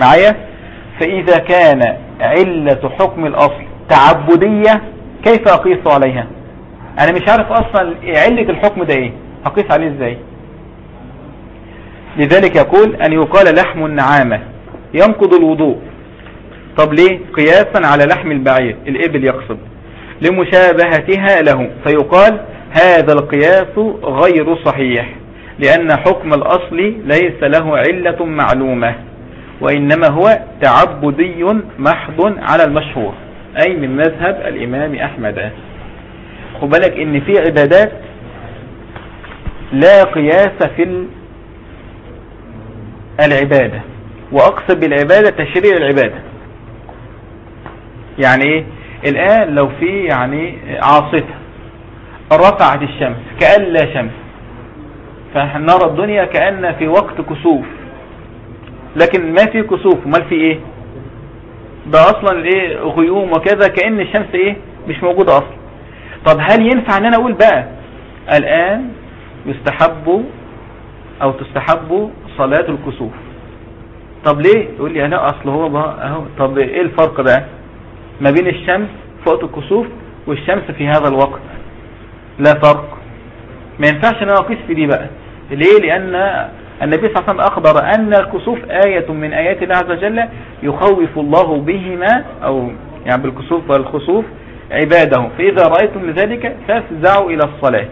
Speaker 1: معايا؟ فإذا كان علة حكم الأصل تعبدية كيف أقيس عليها؟ أنا مش عارف أصلا علة الحكم ده إيه؟ أقيس عليه إزاي؟ لذلك يقول أن يقال لحم النعامة ينقض الوضوء. طب ليه؟ قياسا على لحم البعير الإبل يقصد. لمشابهتها له فيقال هذا القياس غير صحيح لأن حكم الأصل ليس له علة معلومة وإنما هو تعبدي محض على المشهور أي من مذهب الإمام أحمد. خد بالك إن في عبادات لا قياس في ال- العبادة وأقصد بالعبادة تشريع العبادة. يعني إيه؟ الآن لو في يعني عاصفة رفعت الشمس كأن لا شمس. فنرى الدنيا كأن في وقت كسوف. لكن ما في كسوف أمال في إيه؟ ده أصلا إيه؟ غيوم وكذا كأن الشمس إيه؟ مش موجودة أصلا. طب هل ينفع إن أنا أقول بقى الآن يستحب أو تستحب صلاة الكسوف؟ طب ليه؟ يقول لي أنا أصل هو بقى أهو. طب إيه الفرق بقى ما بين الشمس في وقت الكسوف والشمس في هذا الوقت. لا فرق. ما ينفعش ان أنا اقيس في دي بقى. ليه؟ لأن النبي صلى الله عليه وسلم أخبر أن الكسوف آية من آيات الله عز وجل يخوف الله بهما أو يعني بالكسوف والخسوف عباده فإذا رأيتم لذلك فافزعوا إلى الصلاة.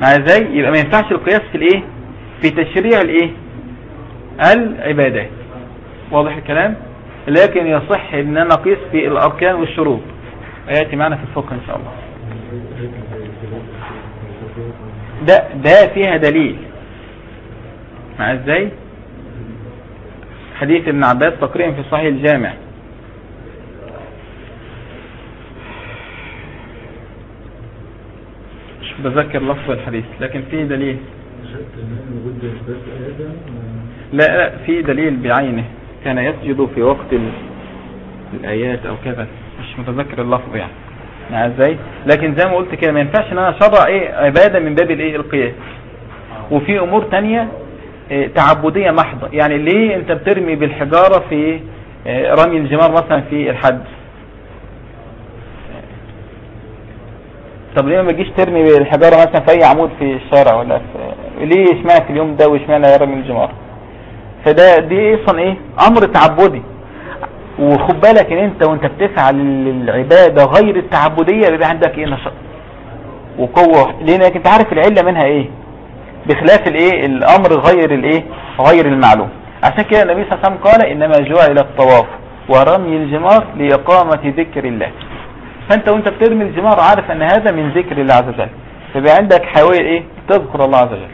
Speaker 1: مع إزاي يبقى ما ينفعش القياس في الإيه؟ في تشريع الإيه؟ العبادات. واضح الكلام؟ لكن يصح إن أنا أقيس في الأركان والشروط. ياتي معنا في الفقه إن شاء الله. ده ده فيها دليل. مع إزاي؟ حديث ابن عباس تقريبا في صحيح الجامع. مش بذكر لفظ الحديث لكن فيه دليل. لا لا في دليل بعينه. كان يسجد في وقت ال- الآيات أو كذا. مش متذكر اللفظ يعني. مع إزاي؟ لكن زي ما قلت كده ما ينفعش إن أنا أشرع إيه عبادة من باب الإيه؟ القياس وفي أمور تانية إيه تعبدية محضة. يعني ليه أنت بترمي بالحجارة في إيه رمي الجمار مثلا في الحج طب ليه ما تجيش ترمي بالحجارة مثلا في أي عمود في الشارع ولا في ليه اشمعنى في اليوم ده واشمعنى رمي الجمار؟ فده دي أصلا إيه؟ أمر تعبدي. وخد بالك ان انت وانت بتسعى للعبادة غير التعبدية بيبقى عندك إيه؟ نشاط وقوة. لانك انت عارف العلة منها إيه؟ بخلاف الايه؟ الامر غير الايه؟ غير المعلوم. عشان كده النبي صلى الله عليه وسلم قال إنما جعل الطواف ورمي الجمار لإقامة ذكر الله. فانت وانت بترمي الجمار عارف ان هذا من ذكر الله عز وجل. فبقى عندك حوالي إيه؟ تذكر الله عز وجل.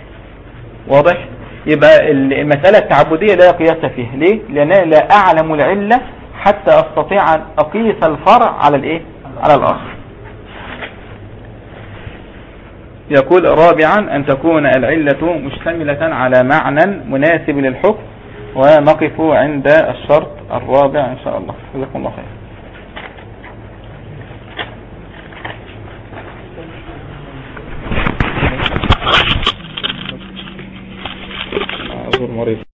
Speaker 1: واضح؟ يبقى المسألة التعبدية لا قياس فيها. ليه؟ لأن لا أعلم العلة حتى أستطيع أن أقيس الفرع على الإيه؟ على الأصل يقول رابعا أن تكون العلة مشتملة على معنى مناسب للحكم ونقف عند الشرط الرابع إن شاء الله. جزاكم الله خير. Thank you. horumaraysa